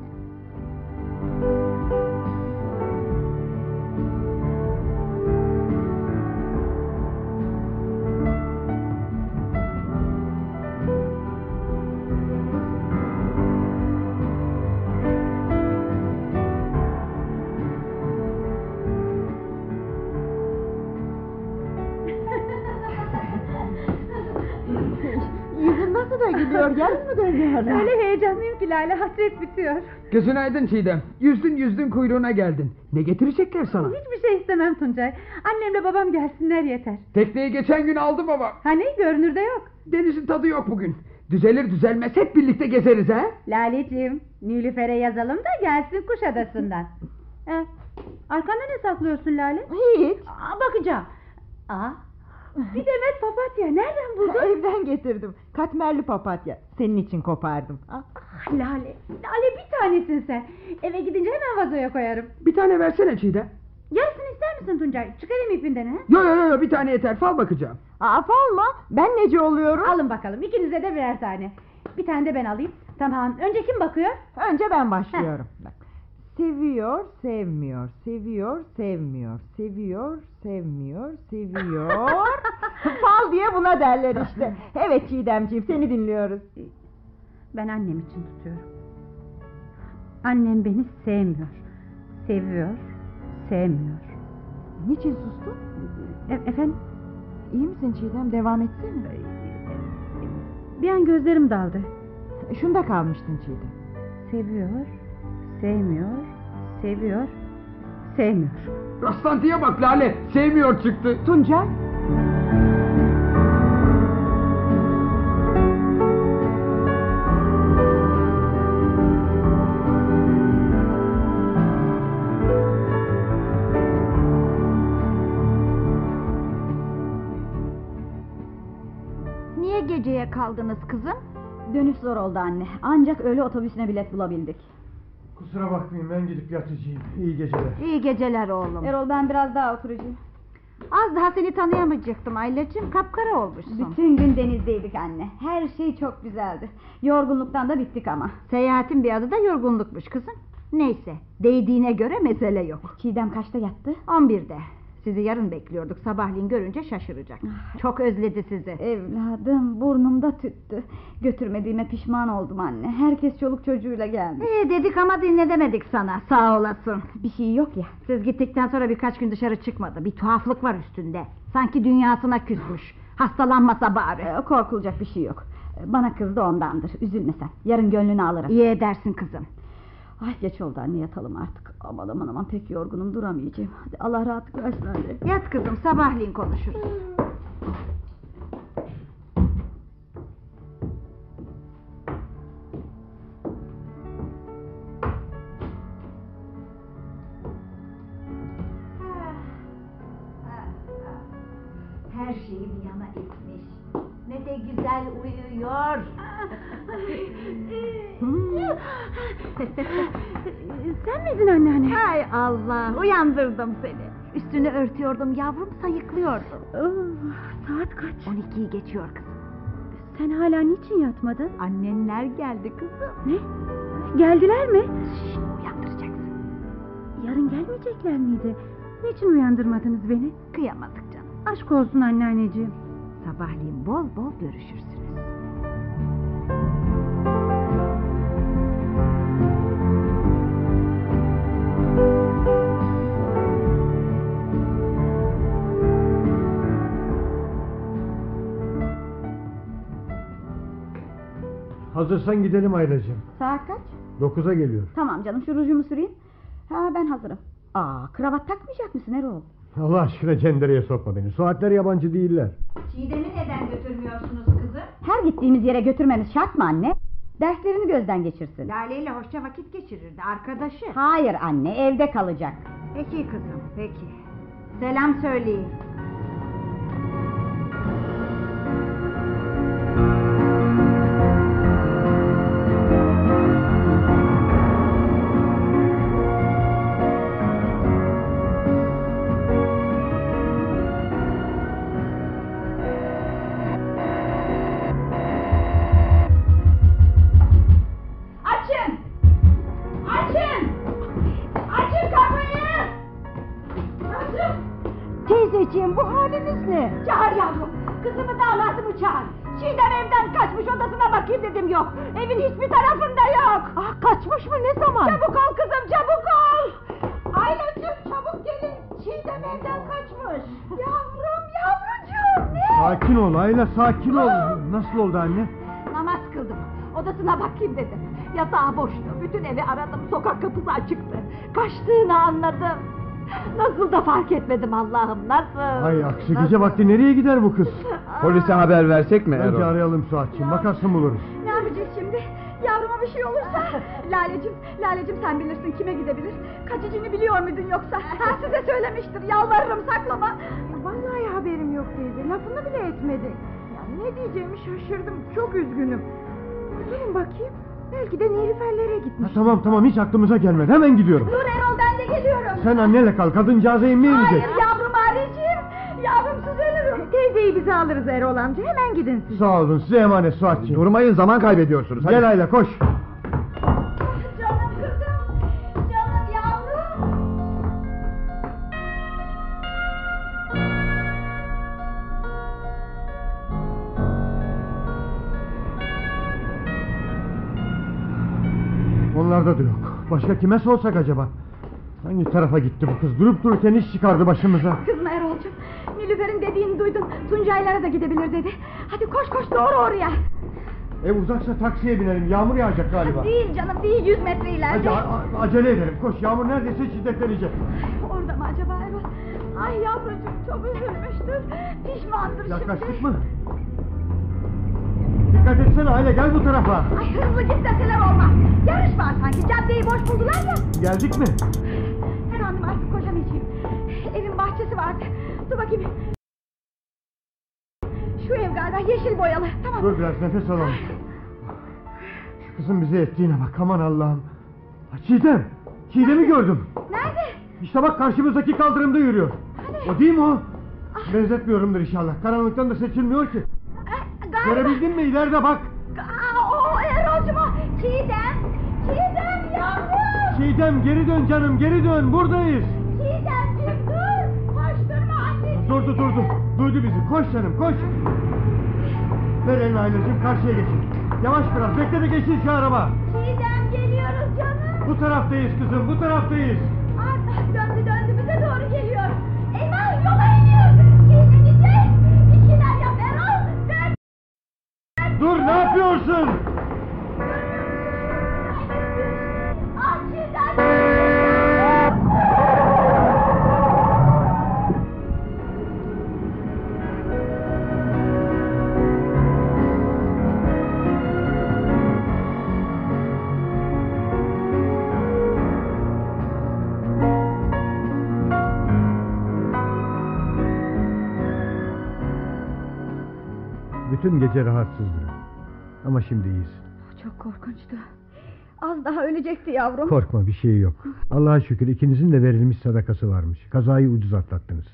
Dönüyor? Öyle heyecanlıyım ki Lale hasret bitiyor. Gözün aydın Çiğdem. Yüzdün yüzdün kuyruğuna geldin. Ne getirecekler sana? Hiçbir şey istemem Tuncay. Annemle babam gelsinler yeter. Tekneyi geçen gün aldı baba. Hani görünürde yok. Denizin tadı yok bugün. Düzelir düzelmez hep birlikte gezeriz ha? Laleciğim, Nilüfer'e yazalım da gelsin Kuşadası'ndan. e, arkanda ne saklıyorsun Lale? Hiç. Aa, bakacağım. Aa, bir demet papatya. Nereden buldun? Evden getirdim. Katmerli papatya. Senin için kopardım. Ah, Lale, Lale bir tanesin sen. Eve gidince hemen vazoya koyarım. Bir tane versene Çiğdem. Yarısını ister misin Tuncay? Çıkarayım ipinden ha? Yo yo yo bir tane yeter fal bakacağım. Aa, falma. Ben nece oluyorum? Alın bakalım ikinize de birer tane. Bir tane de ben alayım. Tamam. Önce kim bakıyor? Önce ben başlıyorum. Bak. Seviyor, sevmiyor, seviyor, sevmiyor, seviyor, sevmiyor, seviyor. Fal diye buna derler işte. Evet Çiğdemciğim seni dinliyoruz. Ben annem için tutuyorum. Annem beni sevmiyor. Seviyor, sevmiyor. Niçin sustun? E- efendim? İyi misin Çiğdem? Devam etsene. Bir an gözlerim daldı. Şunda kalmıştın Çiğdem. Seviyor, sevmiyor, seviyor, sevmiyor. Rastlantıya bak Lale. Sevmiyor çıktı. Tuncay. Niye geceye kaldınız kızım? Dönüş zor oldu anne. Ancak öğle otobüsüne bilet bulabildik. Kusura bakmayın ben gidip yatacağım. İyi geceler. İyi geceler oğlum. Erol ben biraz daha oturacağım. Az daha seni tanıyamayacaktım Aylacığım. Kapkara olmuşsun. Bütün gün denizdeydik anne. Her şey çok güzeldi. Yorgunluktan da bittik ama. Seyahatin bir adı da yorgunlukmuş kızım. Neyse, değdiğine göre mesele yok. Çiğdem kaçta yattı? 11'de. Sizi yarın bekliyorduk. Sabahleyin görünce şaşıracak. Çok özledi sizi. Evladım burnumda tüttü. Götürmediğime pişman oldum anne. Herkes çoluk çocuğuyla gelmiş. Ee, dedik ama dinledemedik sana. Sağ olasın. Bir şey yok ya. Siz gittikten sonra birkaç gün dışarı çıkmadı. Bir tuhaflık var üstünde. Sanki dünyasına küsmüş. Hastalanmasa bari. Ee, korkulacak bir şey yok. Ee, Bana kızdı ondandır. Üzülme sen. Yarın gönlünü alırım. İyi edersin kızım. Ay geç oldu anne yatalım artık. Aman aman aman pek yorgunum duramayacağım. Hadi Allah rahatlık versin anne. Yat kızım sabahleyin konuşuruz. Her şeyi bir yana etmiş. Ne de güzel uyuyor. Sen miydin anneanne? Hay Allah uyandırdım seni. Üstünü örtüyordum yavrum sayıklıyordum. Oh, saat kaç? 12'yi geçiyor kızım. Sen hala niçin yatmadın? Annenler geldi kızım. Ne? Geldiler mi? Şşt, uyandıracaksın. Yarın gelmeyecekler miydi? Niçin uyandırmadınız beni? Kıyamadık canım. Aşk olsun anneanneciğim. Sabahleyin bol bol görüşürsünüz. Hazırsan gidelim Aylacığım. Saat kaç? Dokuza geliyor. Tamam canım şu rujumu süreyim. Ha ben hazırım. Aa kravat takmayacak mısın Erol? Allah aşkına cendereye sokma beni. Suatler yabancı değiller. Çiğdem'i neden götürmüyorsunuz kızım? Her gittiğimiz yere götürmemiz şart mı anne? Derslerini gözden geçirsin. Lale ile hoşça vakit geçirirdi arkadaşı. Hayır anne evde kalacak. Peki kızım peki. Selam söyleyin. Bakayım dedim yok. Evin hiçbir tarafında yok. Ah kaçmış mı ne zaman? Çabuk ol kızım çabuk ol. Aylacığım çabuk gelin. Çiğdem evden kaçmış. Yavrum yavrucuğum ne? Sakin ol Ayla sakin ol. Nasıl oldu anne? Namaz kıldım. Odasına bakayım dedim. Yatağı boştu. Bütün evi aradım. Sokak kapısı açıktı. Kaçtığını anladım. Nasıl da fark etmedim Allah'ım nasıl? Ay aksi Nasıl? gece vakti nereye gider bu kız? Polise haber versek mi Bence Erol? arayalım Suatçığım. Bakarsın buluruz. Ne yapacağız şimdi? Yavruma bir şey olursa? Lalecim, Lalecim sen bilirsin kime gidebilir? Kaçıcını biliyor muydun yoksa? Ha size söylemiştir. Yalvarırım saklama. Vallahi haberim yok teyze. Lafını bile etmedi. Ya ne diyeceğimi şaşırdım. Çok üzgünüm. Durun bakayım. Belki de Nilüferlere Ha, gitmiş. tamam tamam hiç aklımıza gelmedi. Hemen gidiyorum. Dur Erol ben de geliyorum. Sen annenle kal. Kadıncağıza inmeye Hayır inecek. yavrum Halicim. Yavrumsuz ölürüm. Teyzeyi bize alırız Erol amca. Hemen gidin siz. Sağ olun size emanet Suatçığım. Durmayın zaman kaybediyorsunuz. Hadi. Gel Ayla koş. Onlarda da yok. Başka kime sorsak acaba? Hangi tarafa gitti bu kız? Durup dururken iş çıkardı başımıza. Kızma Erol'cum. Nilüfer'in dediğini duydum. Tuncaylara da gidebilir dedi. Hadi koş koş doğru oraya. Ev uzaksa taksiye binelim. Yağmur yağacak galiba. Değil canım değil yüz metre ileride. Hadi acele edelim. Koş yağmur neredeyse şiddetlenecek. Orada mı acaba Erol? Ay yavrucuğum çok üzülmüştür. Pişmandır Yaklaştık şimdi. mı? Dikkat etsene Aile gel bu tarafa. Ay hızlı git deseler olmaz. Yarış var sanki. Caddeyi boş buldular ya. Geldik mi? Herhalde artık koşamayacağım. Evin bahçesi vardı. Dur bakayım. Şu ev galiba yeşil boyalı. Tamam. Dur biraz nefes alalım. Şu kızın bize ettiğine bak aman Allah'ım. Ha, Çiğdem. Çiğdem'i gördüm. Nerede? İşte bak karşımızdaki kaldırımda yürüyor. O değil mi o? Benzetmiyorumdur inşallah. Karanlıktan da seçilmiyor ki. Galiba. Görebildin mi? İleride bak. Aa, o Erol'cum o. Çiğdem. Çiğdem yavrum. Çiğdem geri dön canım geri dön buradayız. Çiğdemciğim dur. Koşturma anneciğim. Durdu durdu. Duydu bizi. Koş canım koş. Ver elini Aylacığım karşıya geçin. Yavaş biraz bekle de geçin şu araba. Çiğdem geliyoruz canım. Bu taraftayız kızım bu taraftayız. Aa, döndü döndü bize doğru geliyor. Eyvah yola iniyor. Dur ne yapıyorsun? Bütün gece rahatsızdı. Ama şimdi iyiyiz. Çok korkunçtu. Az daha ölecekti yavrum. Korkma bir şey yok. Allah'a şükür ikinizin de verilmiş sadakası varmış. Kazayı ucuz atlattınız.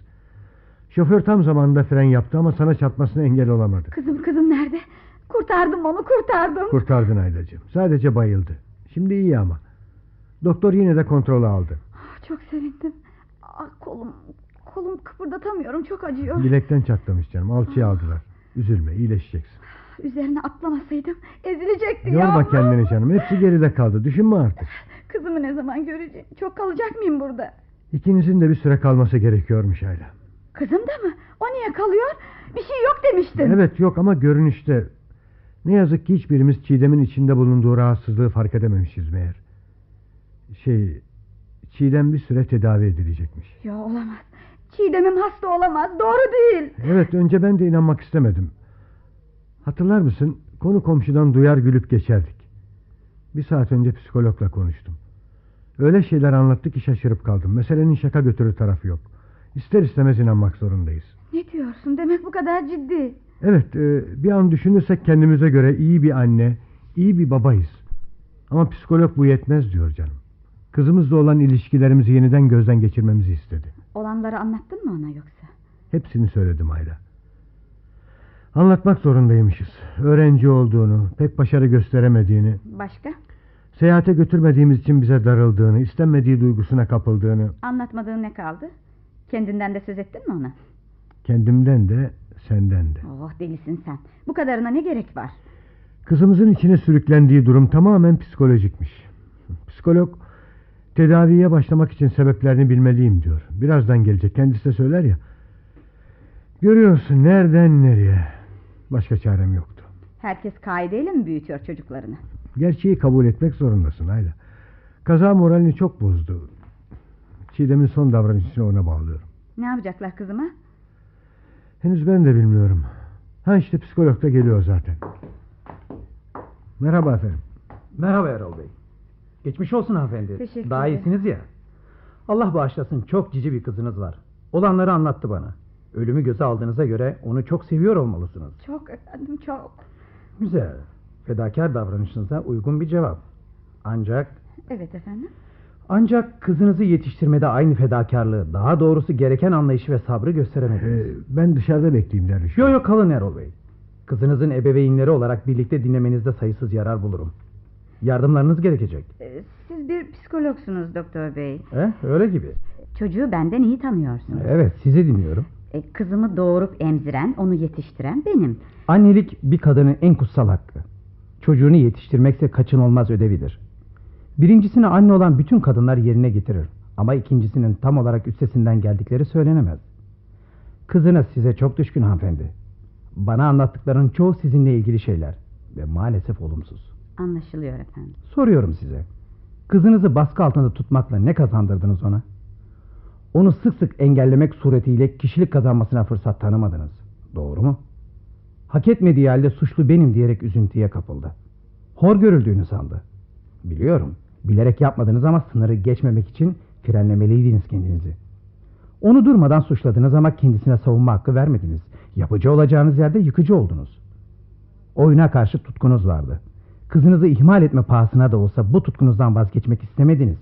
Şoför tam zamanında fren yaptı ama sana çarpmasına engel olamadı. Kızım kızım nerede? Kurtardım onu kurtardım. Kurtardın Aylacığım. Sadece bayıldı. Şimdi iyi ama. Doktor yine de kontrolü aldı. Ah, Çok sevindim. Ah, kolum kolum kıpırdatamıyorum çok acıyor. Bilekten çatlamış canım. Alçıya aldılar. Üzülme iyileşeceksin. Üzerine atlamasaydım ezilecekti Yorma yavrum. kendini canım. Hepsi geride kaldı. Düşünme artık. Kızımı ne zaman göreceğim? Çok kalacak mıyım burada? İkinizin de bir süre kalması gerekiyormuş Ayla. Kızım da mı? O niye kalıyor? Bir şey yok demiştin. Evet yok ama görünüşte. Ne yazık ki hiçbirimiz Çiğdem'in içinde bulunduğu rahatsızlığı fark edememişiz meğer. Şey, Çiğdem bir süre tedavi edilecekmiş. Ya olamaz. Çiğdem'im hasta olamaz. Doğru değil. Evet önce ben de inanmak istemedim. Hatırlar mısın? Konu komşudan duyar gülüp geçerdik. Bir saat önce psikologla konuştum. Öyle şeyler anlattı ki şaşırıp kaldım. Meselenin şaka götürü tarafı yok. İster istemez inanmak zorundayız. Ne diyorsun? Demek bu kadar ciddi. Evet e, bir an düşünürsek kendimize göre iyi bir anne, iyi bir babayız. Ama psikolog bu yetmez diyor canım. Kızımızla olan ilişkilerimizi yeniden gözden geçirmemizi istedi. Olanları anlattın mı ona yoksa? Hepsini söyledim Ayla. Anlatmak zorundaymışız. Öğrenci olduğunu, pek başarı gösteremediğini, Başka? seyahate götürmediğimiz için bize darıldığını, istenmediği duygusuna kapıldığını, Anlatmadığın ne kaldı? Kendinden de söz ettin mi ona? kendimden de senden de. Oh delisin sen. Bu kadarına ne gerek var? Kızımızın içine sürüklendiği durum tamamen psikolojikmiş. Psikolog tedaviye başlamak için sebeplerini bilmeliyim diyor. Birazdan gelecek kendisi de söyler ya. Görüyorsun nereden nereye. Başka çarem yoktu. Herkes kaideyle mi büyütüyor çocuklarını? Gerçeği kabul etmek zorundasın Ayla. Kaza moralini çok bozdu. Çiğdem'in son davranışını ona bağlıyorum. Ne yapacaklar kızıma? Henüz ben de bilmiyorum. Ha işte psikolog da geliyor zaten. Merhaba efendim. Merhaba Erol Bey. Geçmiş olsun hanımefendi. Teşekkür Daha ederim. iyisiniz ya. Allah bağışlasın çok cici bir kızınız var. Olanları anlattı bana. Ölümü göze aldığınıza göre onu çok seviyor olmalısınız. Çok efendim çok. Güzel. Fedakar davranışınıza uygun bir cevap. Ancak Evet efendim. ancak kızınızı yetiştirmede aynı fedakarlığı, daha doğrusu gereken anlayışı ve sabrı gösteremediniz. Ee, ben dışarıda bekleyeyim derviş. Yok yok kalın Erol Bey. Kızınızın ebeveynleri olarak birlikte dinlemenizde sayısız yarar bulurum. Yardımlarınız gerekecek. Ee, Siz bir psikologsunuz doktor bey. Eh, öyle gibi. Çocuğu benden iyi tanıyorsunuz. Evet sizi dinliyorum. E, kızımı doğurup emziren, onu yetiştiren benim. Annelik bir kadının en kutsal hakkı. Çocuğunu yetiştirmekse kaçınılmaz ödevidir. Birincisini anne olan bütün kadınlar yerine getirir. Ama ikincisinin tam olarak üstesinden geldikleri söylenemez. Kızınız size çok düşkün hanımefendi. Bana anlattıklarının çoğu sizinle ilgili şeyler. Ve maalesef olumsuz. Anlaşılıyor efendim. Soruyorum size. Kızınızı baskı altında tutmakla ne kazandırdınız ona? Onu sık sık engellemek suretiyle kişilik kazanmasına fırsat tanımadınız. Doğru mu? Hak etmediği halde suçlu benim diyerek üzüntüye kapıldı. Hor görüldüğünü sandı. Biliyorum. Bilerek yapmadınız ama sınırı geçmemek için frenlemeliydiniz kendinizi. Onu durmadan suçladınız ama kendisine savunma hakkı vermediniz. Yapıcı olacağınız yerde yıkıcı oldunuz. Oyuna karşı tutkunuz vardı. Kızınızı ihmal etme pahasına da olsa bu tutkunuzdan vazgeçmek istemediniz.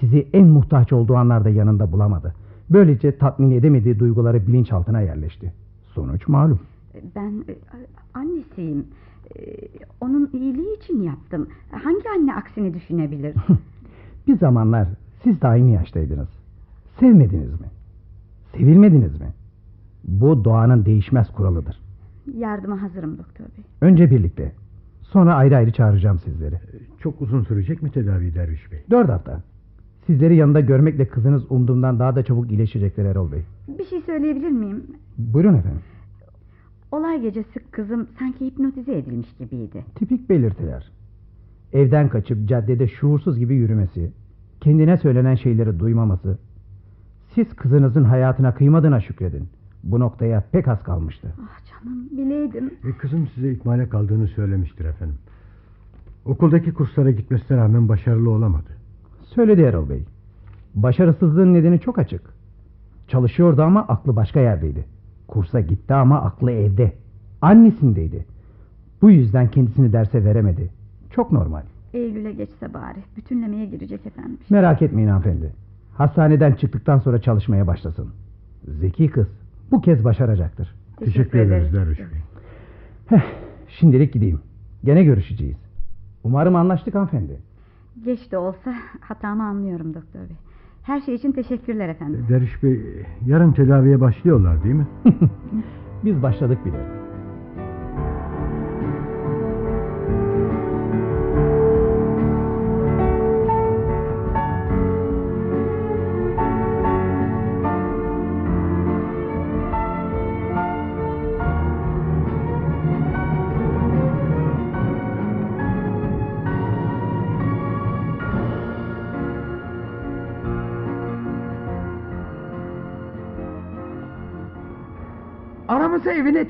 Sizi en muhtaç olduğu anlarda yanında bulamadı. Böylece tatmin edemediği duyguları bilinçaltına yerleşti. Sonuç malum. Ben e, annesiyim. E, Onun iyiliği için yaptım. Hangi anne aksini düşünebilir? Bir zamanlar siz de aynı yaştaydınız. Sevmediniz mi? Sevilmediniz mi? Bu doğanın değişmez kuralıdır. Yardıma hazırım doktor bey. Önce birlikte. Sonra ayrı ayrı çağıracağım sizleri. Çok uzun sürecek mi tedavi derviş bey? Dört hafta. Sizleri yanında görmekle kızınız umduğumdan daha da çabuk iyileşecekler Erol Bey. Bir şey söyleyebilir miyim? Buyurun efendim. Olay gecesi kızım sanki hipnotize edilmiş gibiydi. Tipik belirtiler. Evden kaçıp caddede şuursuz gibi yürümesi, kendine söylenen şeyleri duymaması. Siz kızınızın hayatına kıymadığına şükredin. Bu noktaya pek az kalmıştı. Ah canım bileydim. E, kızım size ikmale kaldığını söylemiştir efendim. Okuldaki kurslara gitmesine rağmen başarılı olamadı. Söyledi Erol Bey. Başarısızlığın nedeni çok açık. Çalışıyordu ama aklı başka yerdeydi. Kursa gitti ama aklı evde. Annesindeydi. Bu yüzden kendisini derse veremedi. Çok normal. Eylül'e geçse bari. Bütünlemeye girecek efendim. Merak etmeyin hanımefendi. Hastaneden çıktıktan sonra çalışmaya başlasın. Zeki kız. Bu kez başaracaktır. Teşekkür, ederiz Derviş Bey. Heh, şimdilik gideyim. Gene görüşeceğiz. Umarım anlaştık hanımefendi. Geç de olsa hatamı anlıyorum doktor bey. Her şey için teşekkürler efendim. Derviş Bey yarın tedaviye başlıyorlar değil mi? Biz başladık bile.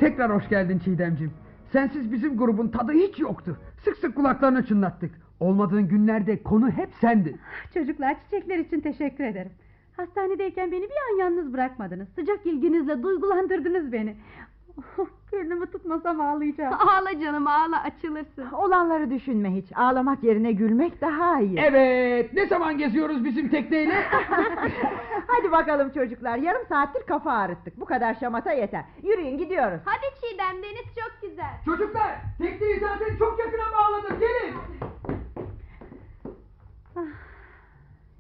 Tekrar hoş geldin Çiğdemcim. Sensiz bizim grubun tadı hiç yoktu. Sık sık kulaklarını çınlattık. Olmadığın günlerde konu hep sendin. Çocuklar çiçekler için teşekkür ederim. Hastanedeyken beni bir an yalnız bırakmadınız. Sıcak ilginizle duygulandırdınız beni. Kendimi tutmasam ağlayacağım. Ağla canım ağla açılırsın. Olanları düşünme hiç. Ağlamak yerine gülmek daha iyi. Evet ne zaman geziyoruz bizim tekneyle? Hadi bakalım çocuklar. Yarım saattir kafa ağrıttık. Bu kadar şamata yeter. Yürüyün gidiyoruz. Hadi Çiğdem deniz çok güzel. Çocuklar tekneyi zaten çok yakına bağladım gelin.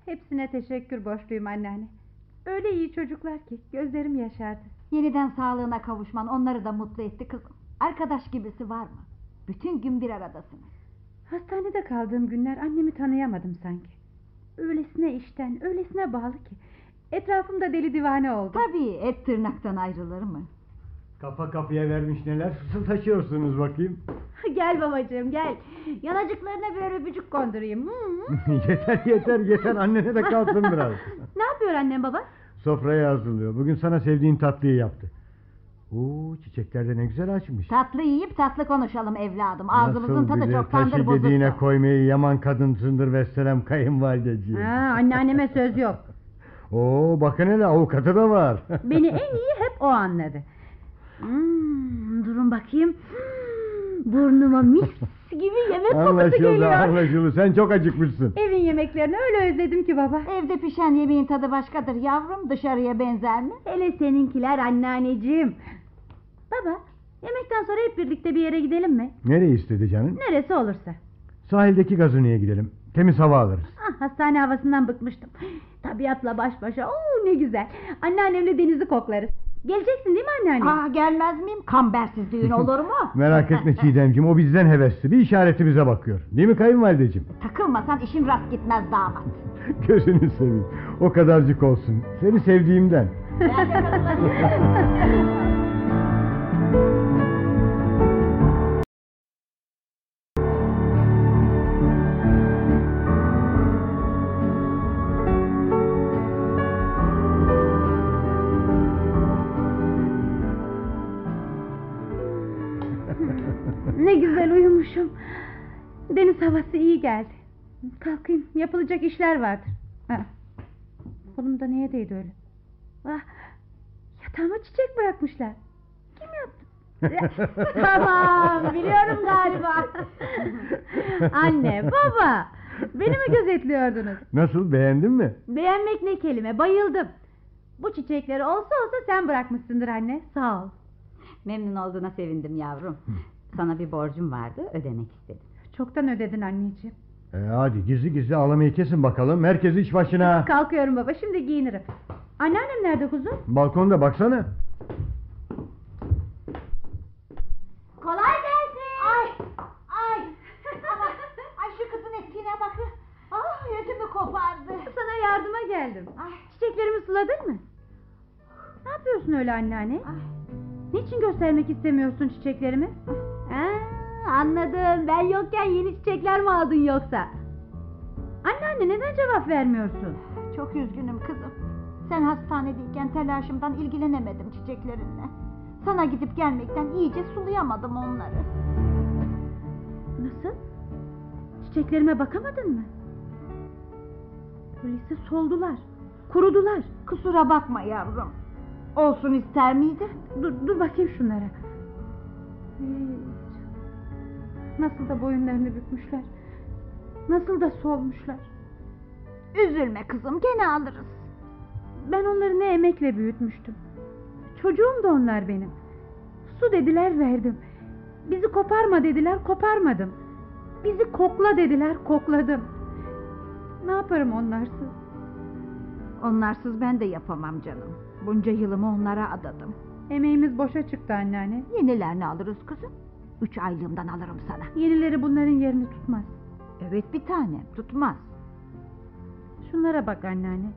Hepsine teşekkür borçluyum anneanne. Öyle iyi çocuklar ki gözlerim yaşardı. Yeniden sağlığına kavuşman onları da mutlu etti kızım. Arkadaş gibisi var mı? Bütün gün bir aradasınız. Hastanede kaldığım günler annemi tanıyamadım sanki. Öylesine işten, öylesine bağlı ki. Etrafımda deli divane oldu. Tabii et tırnaktan ayrılır mı? Kafa kafaya vermiş neler fısıldaşıyorsunuz bakayım. gel babacığım gel. Yanacıklarına bir öpücük kondurayım. Hı? yeter yeter yeter annene de kalsın biraz. ne yapıyor annem baba? Sofraya hazırlıyor. Bugün sana sevdiğin tatlıyı yaptı. Oo çiçekler de ne güzel açmış. Tatlı yiyip tatlı konuşalım evladım. Ağzımızın Nasıl tadı bilir, çoktandır taşı bozuldu. dediğine koymayı yaman kadınsındır vesselam kayınvalideciğim. Ha, anneanneme söz yok. Oo bakın hele avukatı da var. Beni en iyi hep o anladı. Hmm, durun bakayım. Hmm, burnuma mis gibi yemek kokusu anlaşıldı geliyor. anlaşıldı sen çok acıkmışsın. Evin yemeklerini öyle özledim ki baba. Evde pişen yemeğin tadı başkadır yavrum. Dışarıya benzer mi? Hele seninkiler anneanneciğim. Baba, yemekten sonra hep birlikte bir yere gidelim mi? Nereye istedi canın? Neresi olursa. Sahildeki gazinoya gidelim. Temiz hava alırız. Ah, hastane havasından bıkmıştım. Tabiatla baş başa. Oo ne güzel. Anneannemle denizi koklarız. Geleceksin değil mi anneanne? Ah gelmez miyim? Kambersiz düğün olur mu? Merak etme Çiğdemciğim o bizden hevesli. Bir işareti bize bakıyor. Değil mi kayınvalideciğim? Takılmasan işin rast gitmez damat. Gözünü seveyim. O kadarcık olsun. Seni sevdiğimden. Ben de geldi. Kalkayım yapılacak işler vardır. Ha. Kolumda neye değdi öyle? Ah, yatağıma çiçek bırakmışlar. Kim yaptı? tamam biliyorum galiba. Anne baba beni mi gözetliyordunuz? Nasıl beğendin mi? Beğenmek ne kelime bayıldım. Bu çiçekleri olsa olsa sen bırakmışsındır anne sağ ol. Memnun olduğuna sevindim yavrum. Sana bir borcum vardı ödemek istedim. Çoktan ödedin anneciğim. E, hadi gizli gizli ağlamayı kesin bakalım. Herkes iş başına. Kalkıyorum baba şimdi giyinirim. Anneannem nerede kuzum? Balkonda baksana. Kolay gelsin. Ay, ay. Aman, ay şu kızın ettiğine bakın. Ah yüzümü kopardı. Sana yardıma geldim. Ay. Çiçeklerimi suladın mı? Ne yapıyorsun öyle anneanne? Ay. Niçin göstermek istemiyorsun çiçeklerimi? Aa, anladım. Ben yokken yeni çiçekler mi aldın yoksa? Anneanne neden cevap vermiyorsun? Çok üzgünüm kızım. Sen hastanedeyken telaşımdan ilgilenemedim çiçeklerinle. Sana gidip gelmekten iyice sulayamadım onları. Nasıl? Çiçeklerime bakamadın mı? Öyleyse soldular. Kurudular. Kusura bakma yavrum. Olsun ister miydin? Dur, dur bakayım şunlara. Hiç. Nasıl da boyunlarını bükmüşler. Nasıl da solmuşlar. Üzülme kızım gene alırız. Ben onları ne emekle büyütmüştüm. Çocuğum da onlar benim. Su dediler verdim. Bizi koparma dediler koparmadım. Bizi kokla dediler kokladım. Ne yaparım onlarsız? Onlarsız ben de yapamam canım. Bunca yılımı onlara adadım. Emeğimiz boşa çıktı anneanne. Yenilerini alırız kızım. Üç aylığımdan alırım sana. Yenileri bunların yerini tutmaz. Evet bir tanem tutmaz. Şunlara bak anneanne.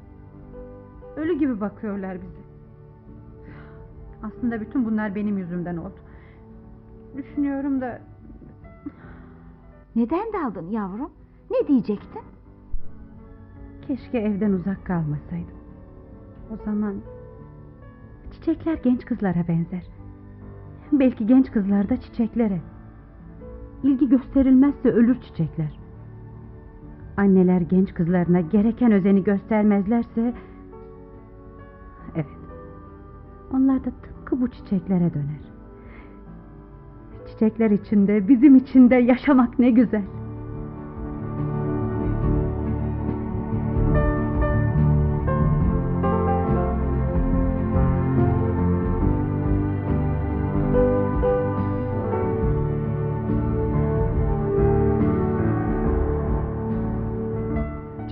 Ölü gibi bakıyorlar bize. Aslında bütün bunlar benim yüzümden oldu. Düşünüyorum da Neden daldın yavrum? Ne diyecektin? keşke evden uzak kalmasaydım. O zaman çiçekler genç kızlara benzer. Belki genç kızlar da çiçeklere. İlgi gösterilmezse ölür çiçekler. Anneler genç kızlarına gereken özeni göstermezlerse... Evet. Onlar da tıpkı bu çiçeklere döner. Çiçekler içinde, bizim içinde yaşamak ne güzel.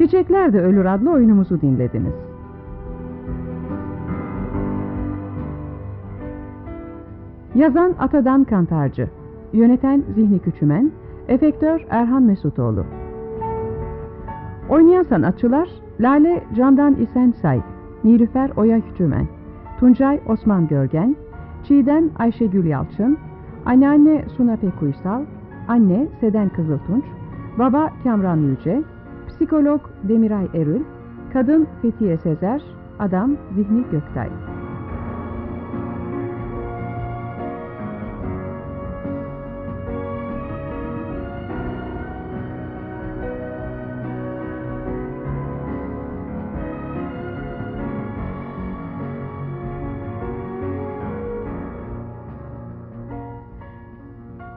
Çiçekler de Ölür adlı oyunumuzu dinlediniz. Yazan Atadan Kantarcı. Yöneten Zihni Küçümen. Efektör Erhan Mesutoğlu. Oynayan sanatçılar Lale Candan İsensay Nilüfer Oya Küçümen Tuncay Osman Görgen Çiğdem Ayşegül Yalçın Anneanne Suna Pekuysal Anne Seden Kızıltunç Baba Kamran Yüce Psikolog Demiray Erül Kadın Fethiye Sezer Adam Zihni Göktay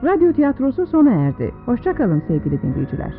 Radyo tiyatrosu sona erdi. Hoşçakalın sevgili dinleyiciler.